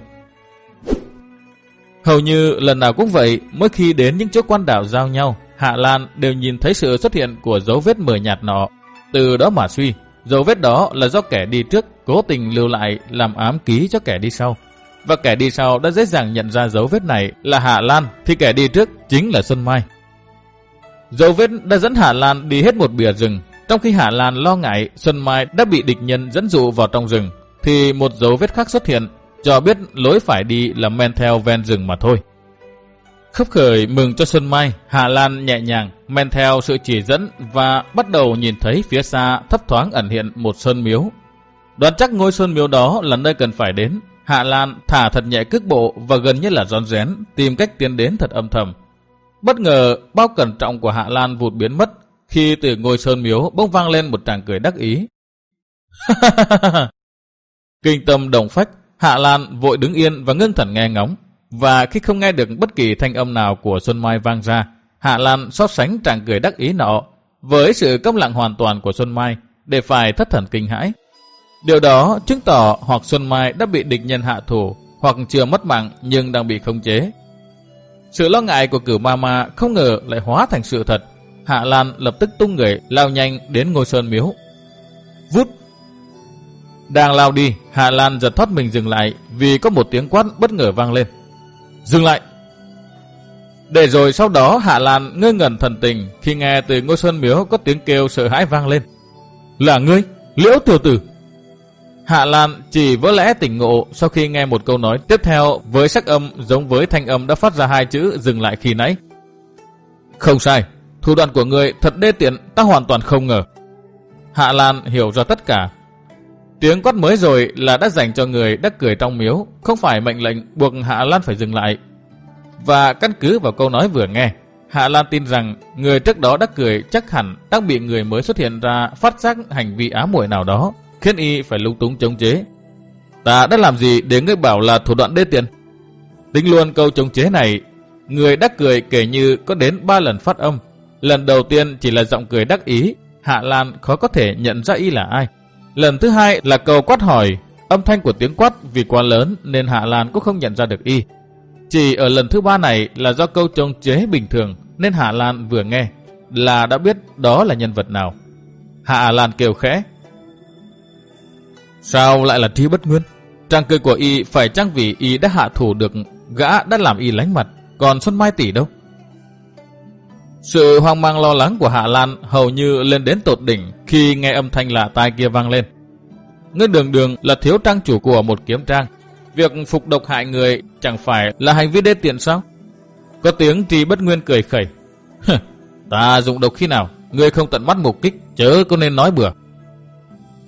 Hầu như lần nào cũng vậy, mỗi khi đến những chỗ quan đảo giao nhau, Hạ Lan đều nhìn thấy sự xuất hiện của dấu vết mờ nhạt nọ. Từ đó mà suy, dấu vết đó là do kẻ đi trước cố tình lưu lại làm ám ký cho kẻ đi sau. Và kẻ đi sau đã dễ dàng nhận ra dấu vết này là Hạ Lan, thì kẻ đi trước chính là Xuân Mai. Dấu vết đã dẫn Hạ Lan đi hết một bìa rừng, trong khi Hạ Lan lo ngại Xuân Mai đã bị địch nhân dẫn dụ vào trong rừng, thì một dấu vết khác xuất hiện, cho biết lối phải đi là men theo ven rừng mà thôi. Khấp khởi mừng cho Xuân Mai, Hạ Lan nhẹ nhàng, men theo sự chỉ dẫn và bắt đầu nhìn thấy phía xa thấp thoáng ẩn hiện một sơn miếu. Đoán chắc ngôi sơn miếu đó là nơi cần phải đến. Hạ Lan thả thật nhẹ cước bộ và gần như là rón rén, tìm cách tiến đến thật âm thầm. Bất ngờ, bao cẩn trọng của Hạ Lan vụt biến mất khi từ ngôi sơn miếu bỗng vang lên một tràng cười đắc ý. *laughs* Kinh tâm đồng phách, Hạ Lan vội đứng yên và ngưng thần nghe ngóng. Và khi không nghe được bất kỳ thanh âm nào của Xuân Mai vang ra, Hạ Lan so sánh tràng cười đắc ý nọ với sự câm lặng hoàn toàn của Xuân Mai để phải thất thần kinh hãi. Điều đó chứng tỏ hoặc Xuân Mai đã bị địch nhân hạ thủ hoặc chưa mất mạng nhưng đang bị khống chế. Sự lo ngại của cửu ma không ngờ lại hóa thành sự thật. Hạ Lan lập tức tung người lao nhanh đến ngôi sơn miếu. Vút! Đang lao đi, Hạ Lan giật thoát mình dừng lại vì có một tiếng quát bất ngờ vang lên. Dừng lại! Để rồi sau đó Hạ Lan ngơ ngẩn thần tình khi nghe từ ngôi sơn miếu có tiếng kêu sợ hãi vang lên. Là ngươi, liễu tiểu tử! Hạ Lan chỉ vỡ lẽ tỉnh ngộ sau khi nghe một câu nói tiếp theo với sắc âm giống với thanh âm đã phát ra hai chữ dừng lại khi nãy. Không sai, thủ đoạn của người thật đê tiện, ta hoàn toàn không ngờ. Hạ Lan hiểu ra tất cả. Tiếng quát mới rồi là đã dành cho người đắc cười trong miếu, không phải mệnh lệnh buộc Hạ Lan phải dừng lại. Và căn cứ vào câu nói vừa nghe, Hạ Lan tin rằng người trước đó đắc cười chắc hẳn đang bị người mới xuất hiện ra phát giác hành vi ám muội nào đó khiến y phải lung túng chống chế. Ta đã làm gì để ngươi bảo là thủ đoạn đê tiện? Tính luôn câu chống chế này, người đắc cười kể như có đến 3 lần phát âm. Lần đầu tiên chỉ là giọng cười đắc ý, Hạ Lan khó có thể nhận ra y là ai. Lần thứ hai là cầu quát hỏi, âm thanh của tiếng quát vì quá lớn nên Hạ Lan cũng không nhận ra được y. Chỉ ở lần thứ ba này là do câu chống chế bình thường nên Hạ Lan vừa nghe là đã biết đó là nhân vật nào. Hạ Lan kêu khẽ, Sao lại là trí bất nguyên? Trang cười của y phải chăng vì y đã hạ thủ được gã đã làm y lánh mặt, còn Xuân Mai tỷ đâu? Sự hoang mang lo lắng của Hạ Lan hầu như lên đến tột đỉnh khi nghe âm thanh lạ tai kia vang lên. Ngươi đường đường là thiếu trang chủ của một kiếm trang. Việc phục độc hại người chẳng phải là hành vi đê tiện sao? Có tiếng trì bất nguyên cười khẩy. Ta dùng độc khi nào? Ngươi không tận mắt mục kích, chớ có nên nói bừa.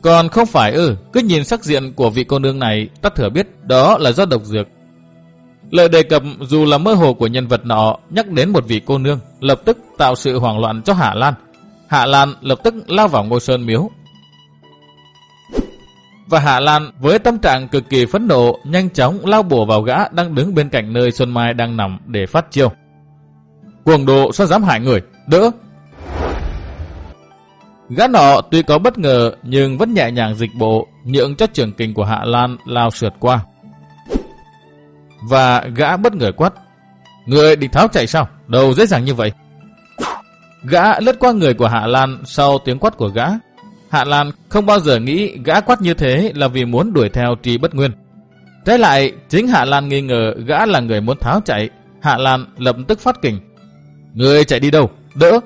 Còn không phải ư, cứ nhìn sắc diện của vị cô nương này, ta thừa biết đó là do độc dược. Lời đề cập dù là mơ hồ của nhân vật nọ nhắc đến một vị cô nương, lập tức tạo sự hoảng loạn cho Hạ Lan. Hạ Lan lập tức lao vào ngôi sơn miếu. Và Hạ Lan với tâm trạng cực kỳ phẫn nộ, nhanh chóng lao bổ vào gã đang đứng bên cạnh nơi Xuân Mai đang nằm để phát chiêu. Cuồng độ sao dám hại người, đỡ, Gã nọ tuy có bất ngờ nhưng vẫn nhẹ nhàng dịch bộ, nhượng cho trường kình của Hạ Lan lao sượt qua. Và gã bất ngờ quát. Người định tháo chạy sao? đầu dễ dàng như vậy. Gã lướt qua người của Hạ Lan sau tiếng quát của gã. Hạ Lan không bao giờ nghĩ gã quát như thế là vì muốn đuổi theo trì bất nguyên. trái lại, chính Hạ Lan nghi ngờ gã là người muốn tháo chạy. Hạ Lan lập tức phát kình. Người chạy đi đâu? Đỡ!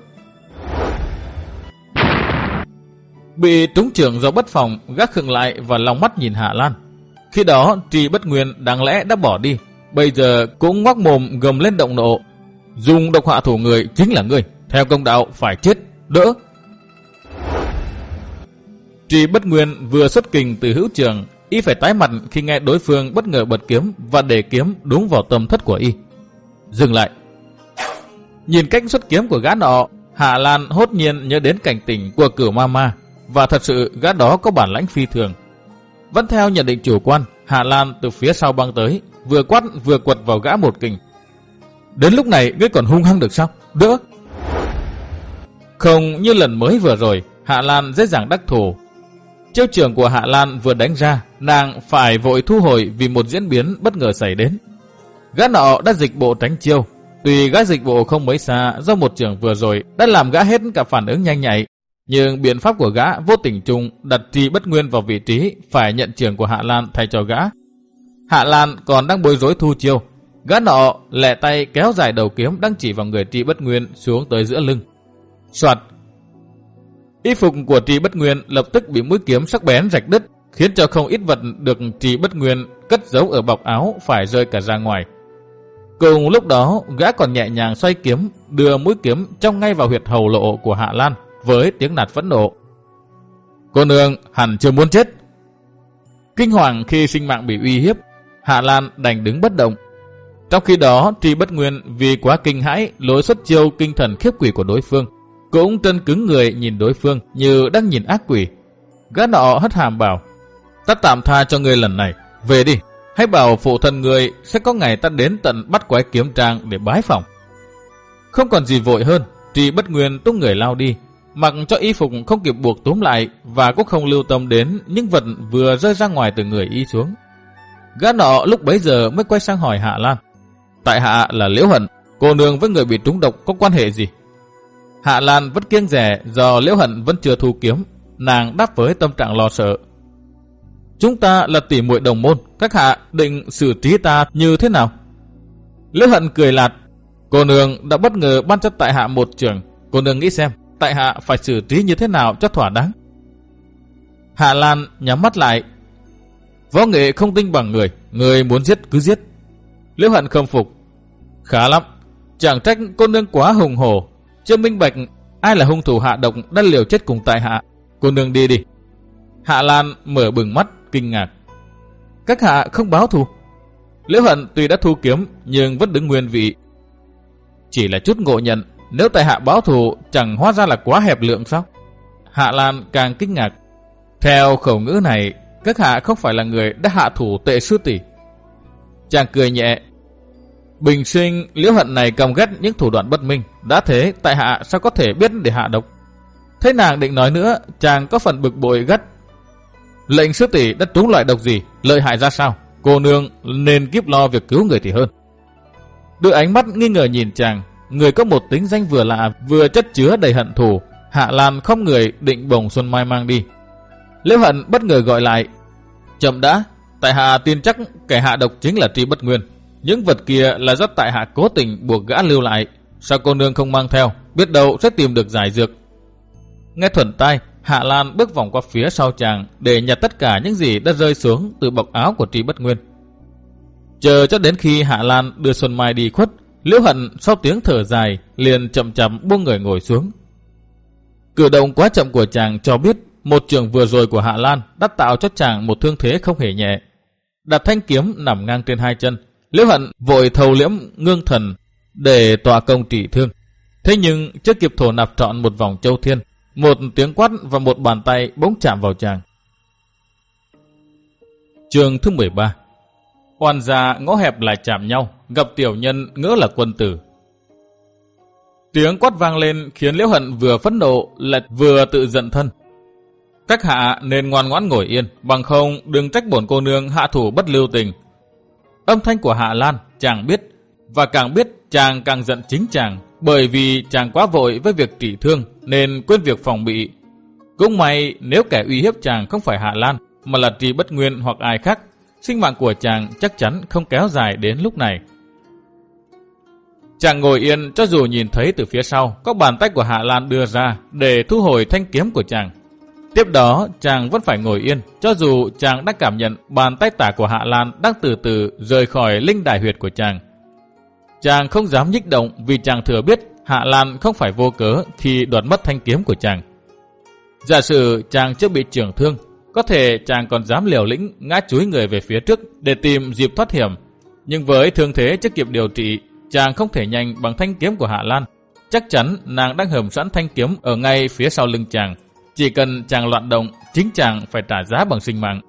Bị trúng trường do bất phòng, gác khựng lại và lòng mắt nhìn Hạ Lan. Khi đó, Trì Bất Nguyên đáng lẽ đã bỏ đi, bây giờ cũng ngoác mồm gầm lên động nộ. Dùng độc họa thủ người chính là người, theo công đạo phải chết, đỡ. Trì Bất Nguyên vừa xuất kình từ hữu trường, y phải tái mặt khi nghe đối phương bất ngờ bật kiếm và để kiếm đúng vào tâm thất của y. Dừng lại. Nhìn cách xuất kiếm của gã nọ, Hạ Lan hốt nhiên nhớ đến cảnh tỉnh của cửu ma ma và thật sự gã đó có bản lãnh phi thường. Vẫn theo nhận định chủ quan, Hạ Lan từ phía sau băng tới, vừa quát vừa quật vào gã một kình. Đến lúc này ngươi còn hung hăng được sao? Đỡ! Không như lần mới vừa rồi, Hạ Lan dễ dàng đắc thủ. Chiêu trường của Hạ Lan vừa đánh ra, nàng phải vội thu hồi vì một diễn biến bất ngờ xảy đến. Gã nọ đã dịch bộ tránh chiêu. Tuy gã dịch bộ không mấy xa do một trường vừa rồi đã làm gã hết cả phản ứng nhanh nhạy, nhưng biện pháp của gã vô tình trùng đặt trì bất nguyên vào vị trí phải nhận trường của Hạ Lan thay cho gã. Hạ Lan còn đang bối rối thu chiêu. Gã nọ lẹ tay kéo dài đầu kiếm đang chỉ vào người trì bất nguyên xuống tới giữa lưng. Soạt! Y phục của trì bất nguyên lập tức bị mũi kiếm sắc bén rạch đứt, khiến cho không ít vật được trì bất nguyên cất giấu ở bọc áo phải rơi cả ra ngoài. Cùng lúc đó, gã còn nhẹ nhàng xoay kiếm, đưa mũi kiếm trong ngay vào huyệt hầu lộ của Hạ Lan với tiếng nạt phẫn nộ. Cô nương hẳn chưa muốn chết. Kinh hoàng khi sinh mạng bị uy hiếp, Hạ Lan đành đứng bất động. Trong khi đó, Tri Bất Nguyên vì quá kinh hãi lối xuất chiêu kinh thần khiếp quỷ của đối phương, cũng chân cứng người nhìn đối phương như đang nhìn ác quỷ. Gã nọ hất hàm bảo, ta tạm tha cho người lần này, về đi, hãy bảo phụ thân người sẽ có ngày ta đến tận bắt quái kiếm trang để bái phòng. Không còn gì vội hơn, Tri Bất Nguyên tung người lao đi, mặc cho y phục không kịp buộc túm lại và cũng không lưu tâm đến những vật vừa rơi ra ngoài từ người y xuống. Gã nọ lúc bấy giờ mới quay sang hỏi Hạ Lan. Tại Hạ là Liễu Hận, cô nương với người bị trúng độc có quan hệ gì? Hạ Lan vẫn kiêng rẻ do Liễu Hận vẫn chưa thu kiếm, nàng đáp với tâm trạng lo sợ. Chúng ta là tỷ muội đồng môn, các hạ định xử trí ta như thế nào? Liễu Hận cười lạt, cô nương đã bất ngờ ban cho tại hạ một trường, cô nương nghĩ xem, tại hạ phải xử trí như thế nào cho thỏa đáng. Hạ Lan nhắm mắt lại. Võ nghệ không tinh bằng người, người muốn giết cứ giết. Liễu hận không phục. Khá lắm, chẳng trách cô nương quá hùng hổ. Chưa minh bạch ai là hung thủ hạ độc đã liều chết cùng tại hạ. Cô nương đi đi. Hạ Lan mở bừng mắt, kinh ngạc. Các hạ không báo thù. Liễu hận tuy đã thu kiếm nhưng vẫn đứng nguyên vị. Chỉ là chút ngộ nhận nếu tại hạ báo thù chẳng hóa ra là quá hẹp lượng sao? Hạ Lan càng kinh ngạc. Theo khẩu ngữ này, các hạ không phải là người đã hạ thủ tệ sư tỷ. Chàng cười nhẹ. Bình sinh liễu hận này cầm ghét những thủ đoạn bất minh. Đã thế, tại hạ sao có thể biết để hạ độc? Thế nàng định nói nữa, chàng có phần bực bội gắt. Lệnh sư tỷ đã trúng loại độc gì, lợi hại ra sao? Cô nương nên kiếp lo việc cứu người thì hơn. Đôi ánh mắt nghi ngờ nhìn chàng, người có một tính danh vừa lạ vừa chất chứa đầy hận thù, Hạ Lan không người định bồng Xuân Mai mang đi. Liễu Hận bất ngờ gọi lại, chậm đã, tại hạ tin chắc kẻ hạ độc chính là Tri Bất Nguyên. Những vật kia là do tại hạ cố tình buộc gã lưu lại, sao cô nương không mang theo, biết đâu sẽ tìm được giải dược. Nghe thuần tai, Hạ Lan bước vòng qua phía sau chàng để nhặt tất cả những gì đã rơi xuống từ bọc áo của Tri Bất Nguyên. Chờ cho đến khi Hạ Lan đưa Xuân Mai đi khuất, Liễu Hận sau tiếng thở dài liền chậm chậm buông người ngồi xuống. Cử động quá chậm của chàng cho biết một trường vừa rồi của Hạ Lan đã tạo cho chàng một thương thế không hề nhẹ. Đặt thanh kiếm nằm ngang trên hai chân, Liễu Hận vội thầu liễm ngương thần để tọa công trị thương. Thế nhưng chưa kịp thổ nạp trọn một vòng châu thiên, một tiếng quát và một bàn tay bỗng chạm vào chàng. Trường thứ 13 Oan gia ngõ hẹp lại chạm nhau, gặp tiểu nhân ngỡ là quân tử. Tiếng quát vang lên khiến Liễu Hận vừa phẫn nộ lại vừa tự giận thân. Các hạ nên ngoan ngoãn ngồi yên, bằng không đừng trách bổn cô nương hạ thủ bất lưu tình. Âm thanh của Hạ Lan chàng biết, và càng biết chàng càng giận chính chàng, bởi vì chàng quá vội với việc trị thương nên quên việc phòng bị. Cũng may nếu kẻ uy hiếp chàng không phải Hạ Lan, mà là Trì Bất Nguyên hoặc ai khác, sinh mạng của chàng chắc chắn không kéo dài đến lúc này. Chàng ngồi yên cho dù nhìn thấy từ phía sau có bàn tay của Hạ Lan đưa ra để thu hồi thanh kiếm của chàng. Tiếp đó chàng vẫn phải ngồi yên cho dù chàng đã cảm nhận bàn tay tả của Hạ Lan đang từ từ rời khỏi linh đài huyệt của chàng. Chàng không dám nhích động vì chàng thừa biết Hạ Lan không phải vô cớ khi đoạt mất thanh kiếm của chàng. Giả sử chàng chưa bị trưởng thương có thể chàng còn dám liều lĩnh ngã chúi người về phía trước để tìm dịp thoát hiểm. Nhưng với thương thế chưa kịp điều trị, chàng không thể nhanh bằng thanh kiếm của Hạ Lan. Chắc chắn nàng đang hầm sẵn thanh kiếm ở ngay phía sau lưng chàng. Chỉ cần chàng loạn động, chính chàng phải trả giá bằng sinh mạng.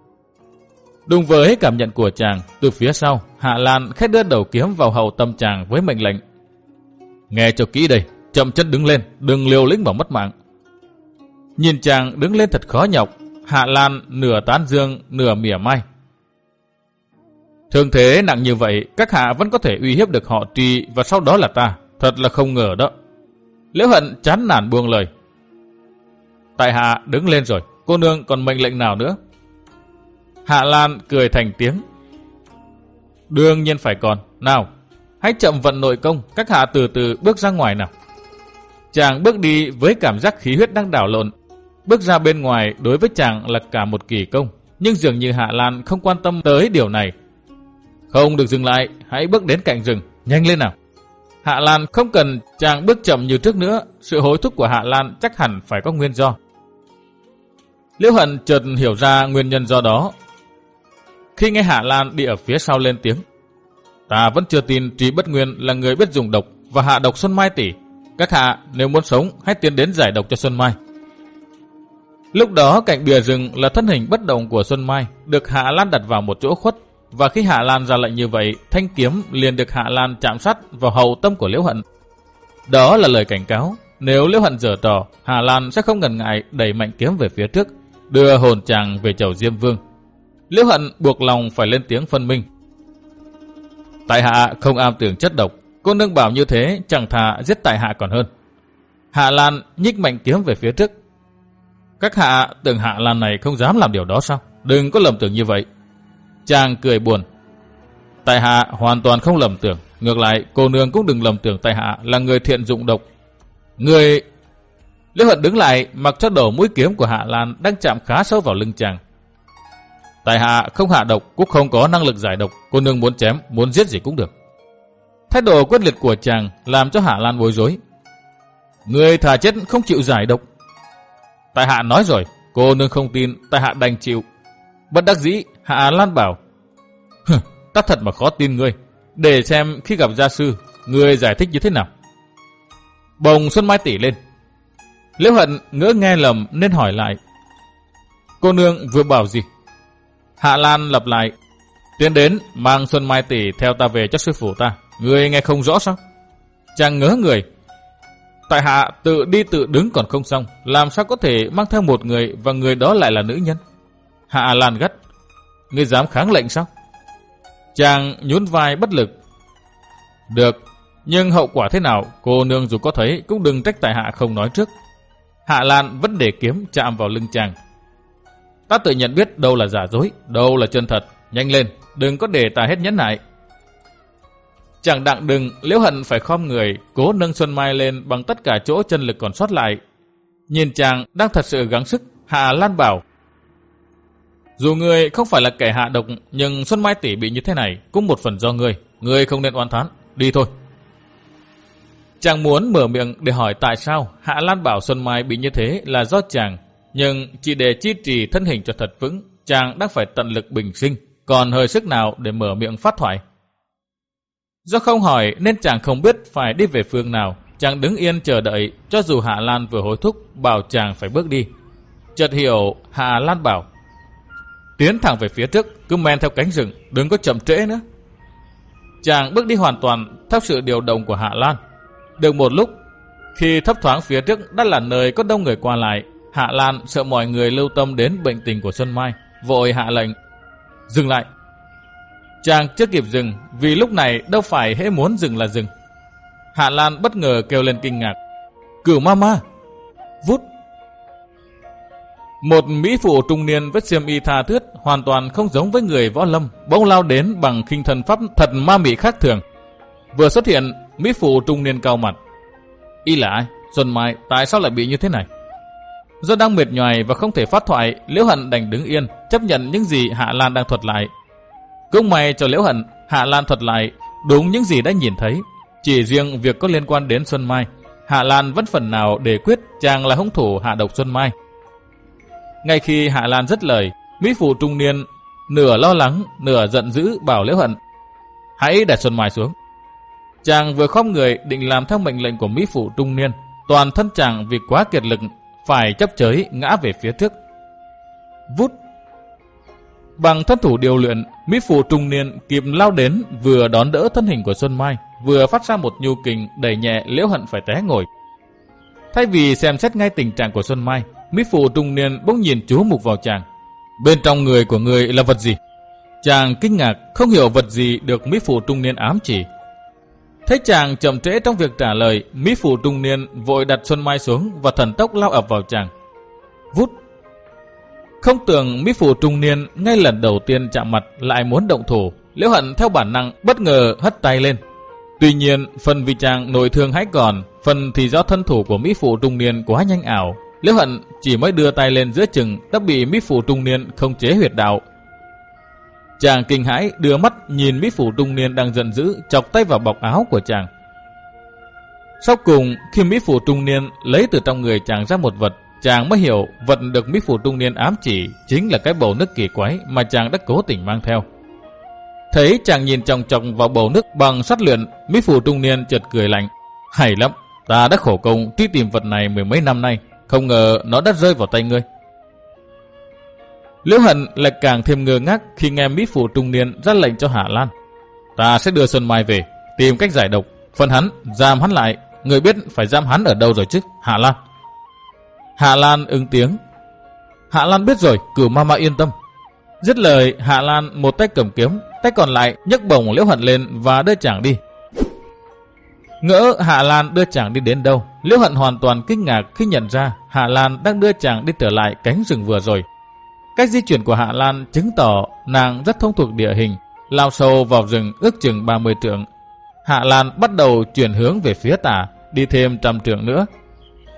Đúng với cảm nhận của chàng, từ phía sau, Hạ Lan khét đưa đầu kiếm vào hầu tâm chàng với mệnh lệnh. Nghe cho kỹ đây, chậm chân đứng lên, đừng liều lĩnh vào mất mạng. Nhìn chàng đứng lên thật khó nhọc, Hạ Lan nửa tán dương, nửa mỉa mai. Thường thế nặng như vậy, các hạ vẫn có thể uy hiếp được họ trì và sau đó là ta. Thật là không ngờ đó. Liễu hận chán nản buông lời. Tại hạ đứng lên rồi, cô nương còn mệnh lệnh nào nữa? Hạ Lan cười thành tiếng. Đương nhiên phải còn. Nào, hãy chậm vận nội công, các hạ từ từ bước ra ngoài nào. Chàng bước đi với cảm giác khí huyết đang đảo lộn. Bước ra bên ngoài đối với chàng là cả một kỳ công. Nhưng dường như Hạ Lan không quan tâm tới điều này. Không được dừng lại, hãy bước đến cạnh rừng, nhanh lên nào. Hạ Lan không cần chàng bước chậm như trước nữa, sự hối thúc của Hạ Lan chắc hẳn phải có nguyên do. Liễu Hận chợt hiểu ra nguyên nhân do đó. Khi nghe Hạ Lan đi ở phía sau lên tiếng, ta vẫn chưa tin Trí Bất Nguyên là người biết dùng độc và hạ độc Xuân Mai tỷ. Các hạ nếu muốn sống hãy tiến đến giải độc cho Xuân Mai. Lúc đó cạnh bìa rừng là thân hình bất động của Xuân Mai, được Hạ Lan đặt vào một chỗ khuất và khi Hạ Lan ra lệnh như vậy, thanh kiếm liền được Hạ Lan chạm sát vào hậu tâm của Liễu Hận. Đó là lời cảnh cáo, nếu Liễu Hận dở trò, Hạ Lan sẽ không ngần ngại đẩy mạnh kiếm về phía trước, đưa hồn chàng về chầu Diêm Vương. Liễu Hận buộc lòng phải lên tiếng phân minh. Tại hạ không am tưởng chất độc, cô nương bảo như thế chẳng thà giết tại hạ còn hơn. Hạ Lan nhích mạnh kiếm về phía trước. Các hạ tưởng Hạ Lan này không dám làm điều đó sao? Đừng có lầm tưởng như vậy. Chàng cười buồn. Tại hạ hoàn toàn không lầm tưởng. Ngược lại, cô nương cũng đừng lầm tưởng tại hạ là người thiện dụng độc. Người... Liễu Hận đứng lại, mặc cho đầu mũi kiếm của Hạ Lan đang chạm khá sâu vào lưng chàng. Tại hạ không hạ độc, cũng không có năng lực giải độc. Cô nương muốn chém, muốn giết gì cũng được. Thái độ quyết liệt của chàng làm cho Hạ Lan bối rối. Người thả chết không chịu giải độc. Tại hạ nói rồi, cô nương không tin, tại hạ đành chịu. Bất đắc dĩ, Hạ Lan bảo. Ta thật mà khó tin ngươi. Để xem khi gặp gia sư, ngươi giải thích như thế nào. Bồng Xuân Mai tỉ lên. Liễu Hận ngỡ nghe lầm nên hỏi lại. Cô nương vừa bảo gì? Hạ Lan lặp lại. Tiến đến mang Xuân Mai tỷ theo ta về cho sư phụ ta. Ngươi nghe không rõ sao? Chàng ngớ người. Tại hạ tự đi tự đứng còn không xong. Làm sao có thể mang theo một người và người đó lại là nữ nhân? Hạ Lan gắt. Ngươi dám kháng lệnh sao? Chàng nhún vai bất lực. Được, nhưng hậu quả thế nào, cô nương dù có thấy cũng đừng trách tại hạ không nói trước. Hạ Lan vẫn để kiếm chạm vào lưng chàng. Ta tự nhận biết đâu là giả dối, đâu là chân thật. Nhanh lên, đừng có để ta hết nhẫn nại. Chàng đặng đừng, liễu hận phải khom người, cố nâng Xuân Mai lên bằng tất cả chỗ chân lực còn sót lại. Nhìn chàng đang thật sự gắng sức, Hạ Lan bảo. Dù người không phải là kẻ hạ độc, nhưng Xuân Mai tỷ bị như thế này cũng một phần do người. Người không nên oan thán. Đi thôi. Chàng muốn mở miệng để hỏi tại sao Hạ Lan bảo Xuân Mai bị như thế là do chàng. Nhưng chỉ để chi trì thân hình cho thật vững, chàng đang phải tận lực bình sinh, còn hơi sức nào để mở miệng phát thoại. Do không hỏi nên chàng không biết phải đi về phương nào. Chàng đứng yên chờ đợi, cho dù Hạ Lan vừa hối thúc, bảo chàng phải bước đi. Chợt hiểu, Hạ Lan bảo, Tiến thẳng về phía trước, cứ men theo cánh rừng, đừng có chậm trễ nữa. Chàng bước đi hoàn toàn theo sự điều động của Hạ Lan. Được một lúc, khi thấp thoáng phía trước đã là nơi có đông người qua lại, Hạ Lan sợ mọi người lưu tâm đến bệnh tình của Xuân Mai, vội hạ lệnh. Dừng lại. Chàng chưa kịp dừng, vì lúc này đâu phải hễ muốn dừng là dừng. Hạ Lan bất ngờ kêu lên kinh ngạc. Cửu ma ma! Vút một mỹ phụ trung niên với xiêm y tha thướt, hoàn toàn không giống với người võ lâm, bỗng lao đến bằng khinh thần pháp thật ma mị khác thường. Vừa xuất hiện, mỹ phụ trung niên cao mặt. Y là ai? Xuân Mai, tại sao lại bị như thế này? Do đang mệt nhoài và không thể phát thoại, Liễu Hận đành đứng yên, chấp nhận những gì Hạ Lan đang thuật lại. Cũng may cho Liễu Hận, Hạ Lan thuật lại đúng những gì đã nhìn thấy. Chỉ riêng việc có liên quan đến Xuân Mai, Hạ Lan vẫn phần nào để quyết chàng là hung thủ hạ độc Xuân Mai. Ngay khi Hạ Lan dứt lời, Mỹ Phụ trung niên nửa lo lắng, nửa giận dữ bảo Liễu Hận. Hãy đặt Xuân Mai xuống. Chàng vừa khom người định làm theo mệnh lệnh của Mỹ Phụ trung niên. Toàn thân chàng vì quá kiệt lực phải chấp chới ngã về phía trước. Vút. Bằng thân thủ điều luyện, Mỹ Phụ trung niên kịp lao đến vừa đón đỡ thân hình của Xuân Mai, vừa phát ra một nhu kình đẩy nhẹ liễu hận phải té ngồi. Thay vì xem xét ngay tình trạng của Xuân Mai, Mỹ Phụ trung niên bỗng nhìn chú mục vào chàng. Bên trong người của người là vật gì? Chàng kinh ngạc, không hiểu vật gì được Mỹ Phụ trung niên ám chỉ. Thấy chàng chậm trễ trong việc trả lời, Mỹ Phụ trung niên vội đặt Xuân Mai xuống và thần tốc lao ập vào chàng. Vút không tưởng Mỹ Phụ trung niên ngay lần đầu tiên chạm mặt lại muốn động thủ. Liễu hận theo bản năng bất ngờ hất tay lên. Tuy nhiên, phần vì chàng nội thương hãy còn, phần thì do thân thủ của Mỹ Phụ trung niên quá nhanh ảo. Liễu hận chỉ mới đưa tay lên giữa chừng đã bị Mỹ Phụ trung niên không chế huyệt đạo. Chàng kinh hãi đưa mắt nhìn Mỹ Phụ trung niên đang giận dữ chọc tay vào bọc áo của chàng. Sau cùng, khi Mỹ Phụ trung niên lấy từ trong người chàng ra một vật Chàng mới hiểu vật được Mỹ Phụ Trung Niên ám chỉ chính là cái bầu nước kỳ quái mà chàng đã cố tình mang theo. Thấy chàng nhìn chồng chồng vào bầu nước bằng sắt luyện, Mỹ Phụ Trung Niên chợt cười lạnh. Hay lắm, ta đã khổ công truy tìm vật này mười mấy năm nay, không ngờ nó đã rơi vào tay ngươi. Liễu Hận lại càng thêm ngơ ngác khi nghe Mỹ phủ Trung Niên ra lệnh cho Hạ Lan. Ta sẽ đưa Xuân Mai về, tìm cách giải độc, phân hắn, giam hắn lại. Người biết phải giam hắn ở đâu rồi chứ, Hạ Lan. Hạ Lan ứng tiếng. Hạ Lan biết rồi, cửu mama yên tâm. Dứt lời, Hạ Lan một tay cầm kiếm, tay còn lại nhấc bổng liễu hận lên và đưa chàng đi. Ngỡ Hạ Lan đưa chàng đi đến đâu, liễu hận hoàn toàn kinh ngạc khi nhận ra Hạ Lan đang đưa chàng đi trở lại cánh rừng vừa rồi. Cách di chuyển của Hạ Lan chứng tỏ nàng rất thông thuộc địa hình, lao sâu vào rừng ước chừng 30 trượng. Hạ Lan bắt đầu chuyển hướng về phía tả, đi thêm trăm trượng nữa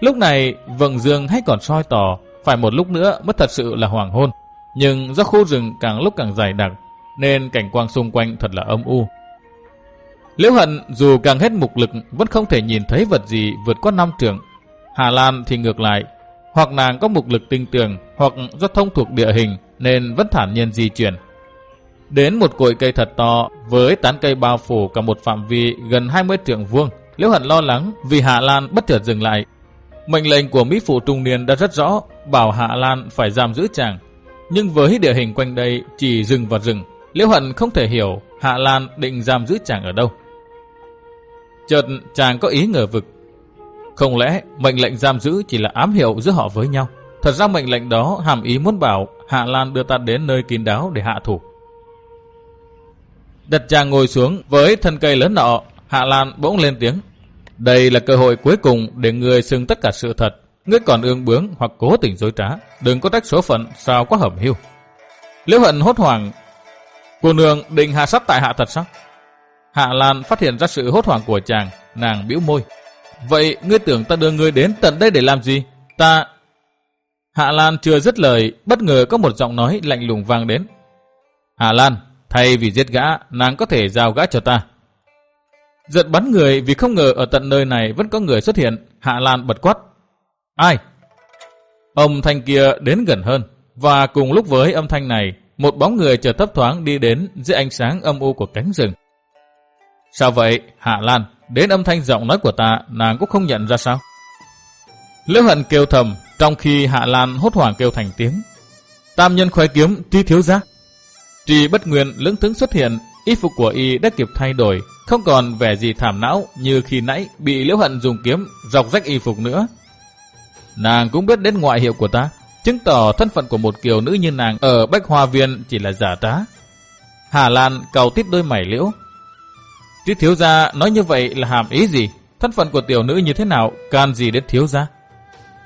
Lúc này, vầng dương hay còn soi tỏ, phải một lúc nữa mới thật sự là hoàng hôn. Nhưng do khu rừng càng lúc càng dày đặc, nên cảnh quang xung quanh thật là âm u. Liễu hận dù càng hết mục lực vẫn không thể nhìn thấy vật gì vượt qua năm trường. Hà Lan thì ngược lại, hoặc nàng có mục lực tinh tường, hoặc do thông thuộc địa hình nên vẫn thản nhiên di chuyển. Đến một cội cây thật to với tán cây bao phủ cả một phạm vi gần 20 trượng vuông, Liễu Hận lo lắng vì Hạ Lan bất chợt dừng lại Mệnh lệnh của Mỹ Phụ Trung Niên đã rất rõ, bảo Hạ Lan phải giam giữ chàng. Nhưng với địa hình quanh đây chỉ rừng và rừng, Liễu Hận không thể hiểu Hạ Lan định giam giữ chàng ở đâu. Chợt chàng có ý ngờ vực. Không lẽ mệnh lệnh giam giữ chỉ là ám hiệu giữa họ với nhau? Thật ra mệnh lệnh đó hàm ý muốn bảo Hạ Lan đưa ta đến nơi kín đáo để hạ thủ. Đặt chàng ngồi xuống với thân cây lớn nọ, Hạ Lan bỗng lên tiếng. Đây là cơ hội cuối cùng để người xưng tất cả sự thật. Ngươi còn ương bướng hoặc cố tình dối trá. Đừng có trách số phận sao có hẩm hiu. Liễu hận hốt hoảng. Cô nương định hạ sắp tại hạ thật sao? Hạ Lan phát hiện ra sự hốt hoảng của chàng. Nàng bĩu môi. Vậy ngươi tưởng ta đưa ngươi đến tận đây để làm gì? Ta... Hạ Lan chưa dứt lời, bất ngờ có một giọng nói lạnh lùng vang đến. Hạ Lan, thay vì giết gã, nàng có thể giao gã cho ta. Giật bắn người vì không ngờ ở tận nơi này vẫn có người xuất hiện. Hạ Lan bật quát. Ai? Ông thanh kia đến gần hơn. Và cùng lúc với âm thanh này, một bóng người chờ thấp thoáng đi đến dưới ánh sáng âm u của cánh rừng. Sao vậy, Hạ Lan? Đến âm thanh giọng nói của ta, nàng cũng không nhận ra sao? Liễu hận kêu thầm, trong khi Hạ Lan hốt hoảng kêu thành tiếng. Tam nhân khoái kiếm, tuy thiếu giác. Trì bất nguyên lưỡng tướng xuất hiện, y phục của y đã kịp thay đổi, không còn vẻ gì thảm não như khi nãy bị liễu hận dùng kiếm dọc rách y phục nữa. Nàng cũng biết đến ngoại hiệu của ta, chứng tỏ thân phận của một kiều nữ như nàng ở Bách Hoa Viên chỉ là giả trá. Hà Lan cầu tít đôi mảy liễu. Chứ thiếu gia nói như vậy là hàm ý gì? Thân phận của tiểu nữ như thế nào, can gì đến thiếu gia?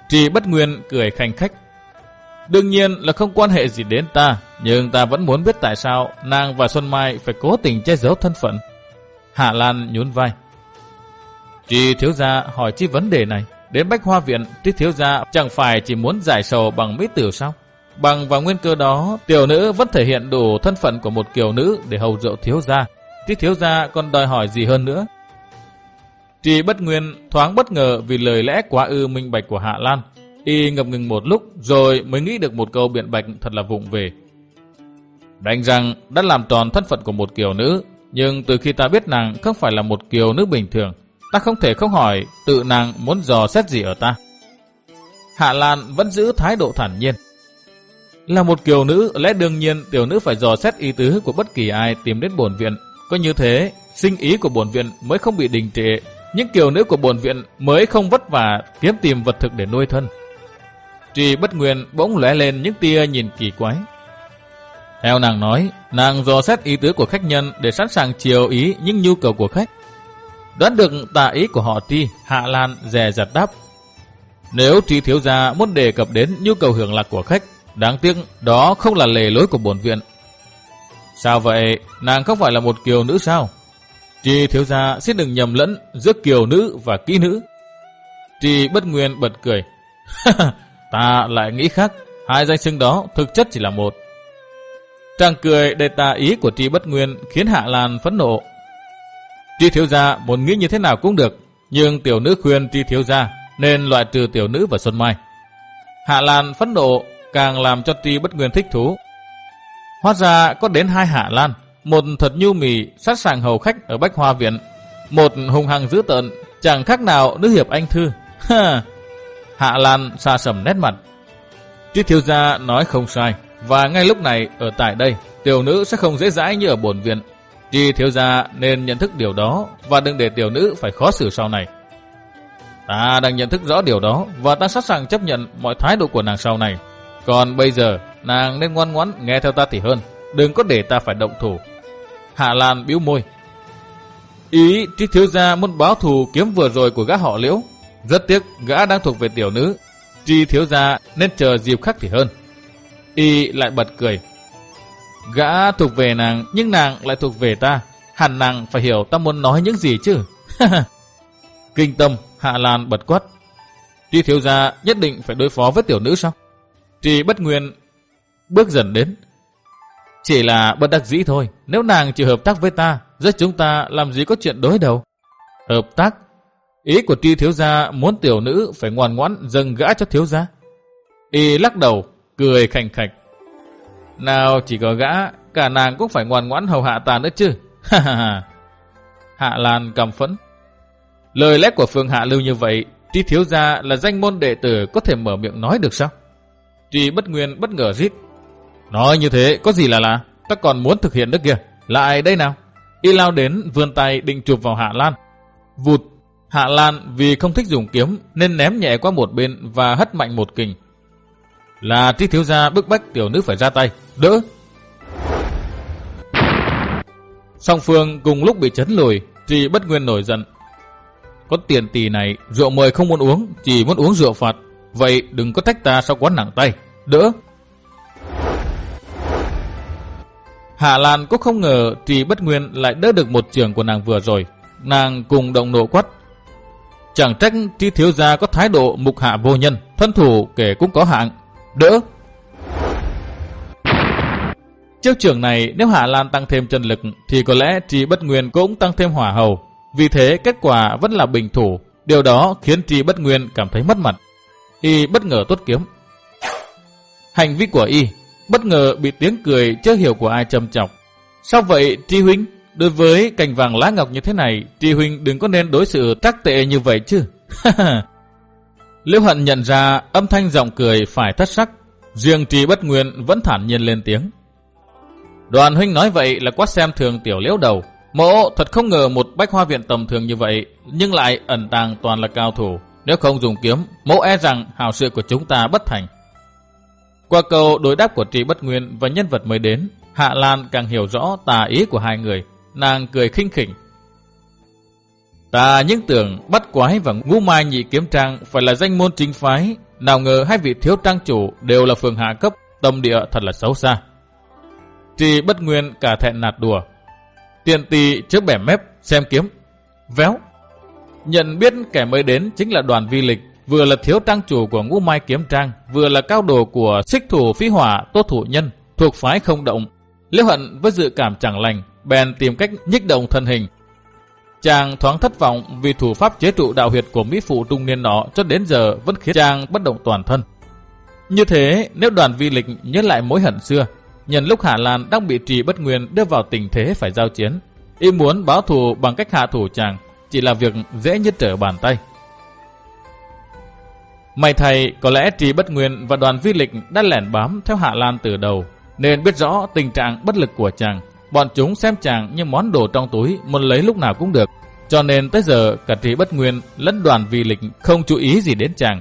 Trì bất nguyên cười khanh khách. Đương nhiên là không quan hệ gì đến ta, nhưng ta vẫn muốn biết tại sao nàng và Xuân Mai phải cố tình che giấu thân phận. Hạ Lan nhún vai. Tri thiếu gia hỏi chi vấn đề này. Đến Bách Hoa Viện, Tri thiếu gia chẳng phải chỉ muốn giải sầu bằng mỹ tử sao? Bằng vào nguyên cơ đó, tiểu nữ vẫn thể hiện đủ thân phận của một kiều nữ để hầu rượu thiếu gia. Tri thiếu gia còn đòi hỏi gì hơn nữa? Tri bất nguyên thoáng bất ngờ vì lời lẽ quá ư minh bạch của Hạ Lan. Y ngập ngừng một lúc rồi mới nghĩ được một câu biện bạch thật là vụng về. Đánh rằng đã làm tròn thân phận của một kiều nữ nhưng từ khi ta biết nàng không phải là một kiều nữ bình thường, ta không thể không hỏi tự nàng muốn dò xét gì ở ta. Hạ Lan vẫn giữ thái độ thản nhiên. Là một kiều nữ, lẽ đương nhiên tiểu nữ phải dò xét ý tứ của bất kỳ ai tìm đến bổn viện. Có như thế, sinh ý của bổn viện mới không bị đình trệ, những kiều nữ của bổn viện mới không vất vả kiếm tìm vật thực để nuôi thân. Trì bất nguyên bỗng lóe lên những tia nhìn kỳ quái. Theo nàng nói, nàng dò xét ý tứ của khách nhân để sẵn sàng chiều ý những nhu cầu của khách. Đoán được tà ý của họ ti, Hạ Lan dè dặt đáp. Nếu Tri thiếu gia muốn đề cập đến nhu cầu hưởng lạc của khách, đáng tiếc đó không là lề lối của bổn viện. Sao vậy? Nàng không phải là một kiều nữ sao? Tri thiếu gia xin đừng nhầm lẫn giữa kiều nữ và kỹ nữ. Tri bất nguyên bật cười. *laughs* ta lại nghĩ khác, hai danh xưng đó thực chất chỉ là một. Trang cười đầy tà ý của Tri bất nguyên khiến Hạ Lan phẫn nộ. Tri thiếu gia muốn nghĩ như thế nào cũng được, nhưng tiểu nữ khuyên Tri thiếu gia nên loại trừ tiểu nữ và Xuân Mai. Hạ Lan phẫn nộ càng làm cho Tri bất nguyên thích thú. Hóa ra có đến hai Hạ Lan, một thật nhu mì sát sàng hầu khách ở Bách Hoa Viện, một hùng hằng dữ tợn, chẳng khác nào nữ hiệp anh thư. *laughs* Hạ Lan xa sầm nét mặt. Triết thiếu gia nói không sai, và ngay lúc này ở tại đây, tiểu nữ sẽ không dễ dãi như ở bổn viện. Tri thiếu gia nên nhận thức điều đó và đừng để tiểu nữ phải khó xử sau này. Ta đang nhận thức rõ điều đó và ta sẵn sàng chấp nhận mọi thái độ của nàng sau này. Còn bây giờ, nàng nên ngoan ngoãn nghe theo ta thì hơn. Đừng có để ta phải động thủ. Hạ Lan bĩu môi. Ý tri thiếu gia muốn báo thù kiếm vừa rồi của gã họ liễu. Rất tiếc gã đang thuộc về tiểu nữ. Tri thiếu gia nên chờ dịp khác thì hơn. Y lại bật cười. Gã thuộc về nàng nhưng nàng lại thuộc về ta. Hẳn nàng phải hiểu ta muốn nói những gì chứ. *laughs* Kinh tâm, Hạ Lan bật quát. Tri thiếu gia nhất định phải đối phó với tiểu nữ sao? Tri bất nguyên bước dần đến. Chỉ là bất đắc dĩ thôi. Nếu nàng chỉ hợp tác với ta, giữa chúng ta làm gì có chuyện đối đầu. Hợp tác? Ý của tri thiếu gia muốn tiểu nữ phải ngoan ngoãn dâng gã cho thiếu gia. Y lắc đầu, cười khành khạch. Nào chỉ có gã, cả nàng cũng phải ngoan ngoãn hầu hạ ta nữa chứ. *laughs* hạ Lan cầm phẫn. Lời lẽ của Phương Hạ Lưu như vậy, tri thiếu gia là danh môn đệ tử có thể mở miệng nói được sao? Tri bất nguyên bất ngờ rít. Nói như thế có gì là là ta còn muốn thực hiện được kìa. Lại đây nào. Y lao đến vươn tay định chụp vào Hạ Lan. Vụt, Hạ Lan vì không thích dùng kiếm nên ném nhẹ qua một bên và hất mạnh một kình. Là trích thiếu gia bức bách tiểu nữ phải ra tay. Đỡ! Song phương cùng lúc bị chấn lùi, Trì bất nguyên nổi giận. Có tiền tỷ này, rượu mời không muốn uống, chỉ muốn uống rượu phạt. Vậy đừng có trách ta sao quán nặng tay. Đỡ! Hạ Lan cũng không ngờ Trì Bất Nguyên lại đỡ được một trường của nàng vừa rồi. Nàng cùng động nộ quát. Chẳng trách Trì Thiếu Gia có thái độ mục hạ vô nhân, thân thủ kể cũng có hạng. Đỡ! Chiêu trường này nếu Hạ Lan tăng thêm chân lực thì có lẽ Trì Bất Nguyên cũng tăng thêm hỏa hầu. Vì thế kết quả vẫn là bình thủ. Điều đó khiến Trì Bất Nguyên cảm thấy mất mặt. Y bất ngờ tốt kiếm. Hành vi của Y bất ngờ bị tiếng cười chưa hiểu của ai châm chọc. Sao vậy Tri Huynh? Đối với cành vàng lá ngọc như thế này, Tri Huynh đừng có nên đối xử trắc tệ như vậy chứ. *laughs* Liễu Hận nhận ra âm thanh giọng cười phải thất sắc. Riêng Tri Bất Nguyên vẫn thản nhiên lên tiếng. Đoàn huynh nói vậy là quá xem thường tiểu liễu đầu. Mộ thật không ngờ một bách hoa viện tầm thường như vậy, nhưng lại ẩn tàng toàn là cao thủ. Nếu không dùng kiếm, mộ e rằng hào sự của chúng ta bất thành. Qua câu đối đáp của Trị Bất Nguyên và nhân vật mới đến, Hạ Lan càng hiểu rõ tà ý của hai người. Nàng cười khinh khỉnh. Ta những tưởng bắt quái và ngũ mai nhị kiếm trang phải là danh môn chính phái. Nào ngờ hai vị thiếu trang chủ đều là phường hạ cấp, tâm địa thật là xấu xa. Trì bất nguyên cả thẹn nạt đùa. Tiền tì trước bẻ mép, xem kiếm. Véo. Nhận biết kẻ mới đến chính là đoàn vi lịch vừa là thiếu trang chủ của ngũ mai kiếm trang, vừa là cao đồ của xích thủ phi hỏa tốt thủ nhân, thuộc phái không động. Liễu hận với dự cảm chẳng lành, bèn tìm cách nhích động thân hình. Chàng thoáng thất vọng vì thủ pháp chế trụ đạo huyệt của Mỹ phụ trung niên nọ cho đến giờ vẫn khiến chàng bất động toàn thân. Như thế, nếu đoàn vi lịch nhớ lại mối hận xưa, nhân lúc Hà Lan đang bị trì bất nguyên đưa vào tình thế phải giao chiến, y muốn báo thù bằng cách hạ thủ chàng, chỉ là việc dễ nhất trở bàn tay. May thầy có lẽ Trì Bất Nguyên và đoàn vi lịch đã lẻn bám theo Hạ Lan từ đầu, nên biết rõ tình trạng bất lực của chàng. Bọn chúng xem chàng như món đồ trong túi, muốn lấy lúc nào cũng được. Cho nên tới giờ cả Trì Bất Nguyên lẫn đoàn vi lịch không chú ý gì đến chàng.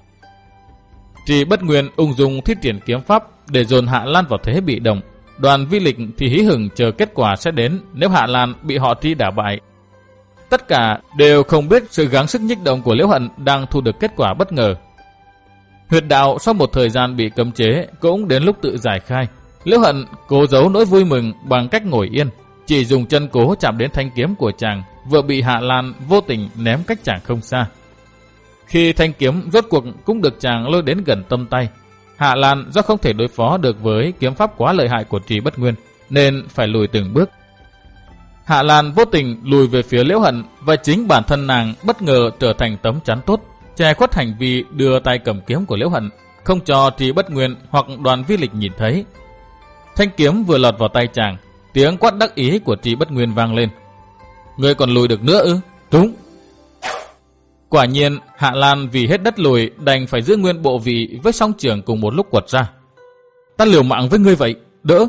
Trì Bất Nguyên ung dung thiết triển kiếm pháp để dồn Hạ Lan vào thế bị động. Đoàn vi lịch thì hí hửng chờ kết quả sẽ đến nếu Hạ Lan bị họ Trì đả bại. Tất cả đều không biết sự gắng sức nhích động của Liễu Hận đang thu được kết quả bất ngờ. Huyệt đạo sau một thời gian bị cấm chế cũng đến lúc tự giải khai. Liễu Hận cố giấu nỗi vui mừng bằng cách ngồi yên, chỉ dùng chân cố chạm đến thanh kiếm của chàng vừa bị Hạ Lan vô tình ném cách chàng không xa. Khi thanh kiếm rốt cuộc cũng được chàng lôi đến gần tâm tay, Hạ Lan do không thể đối phó được với kiếm pháp quá lợi hại của Trì Bất Nguyên, nên phải lùi từng bước. Hạ Lan vô tình lùi về phía Liễu Hận và chính bản thân nàng bất ngờ trở thành tấm chắn tốt, che khuất hành vi đưa tay cầm kiếm của Liễu Hận, không cho Trì Bất Nguyên hoặc đoàn vi lịch nhìn thấy. Thanh kiếm vừa lọt vào tay chàng, tiếng quát đắc ý của Trì Bất Nguyên vang lên. Người còn lùi được nữa ư? Đúng. Quả nhiên, Hạ Lan vì hết đất lùi đành phải giữ nguyên bộ vị với song trường cùng một lúc quật ra. Ta liều mạng với ngươi vậy, đỡ.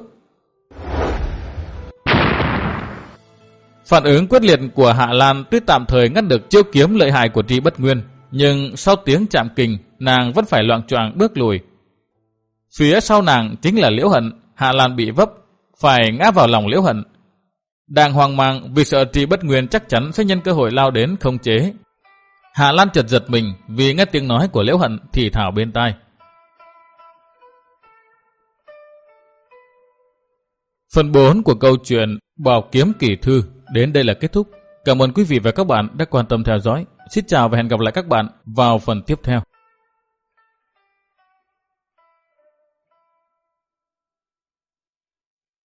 Phản ứng quyết liệt của Hạ Lan tuy tạm thời ngăn được chiêu kiếm lợi hại của Tri Bất Nguyên, nhưng sau tiếng chạm kình, nàng vẫn phải loạn choạng bước lùi. Phía sau nàng chính là Liễu Hận, Hạ Lan bị vấp, phải ngã vào lòng Liễu Hận. Đang hoang mang vì sợ trì Bất Nguyên chắc chắn sẽ nhân cơ hội lao đến không chế. Hạ Lan chợt giật mình vì nghe tiếng nói của Liễu Hận thì thảo bên tai. Phần 4 của câu chuyện Bảo Kiếm Kỳ Thư đến đây là kết thúc. Cảm ơn quý vị và các bạn đã quan tâm theo dõi. Xin chào và hẹn gặp lại các bạn vào phần tiếp theo.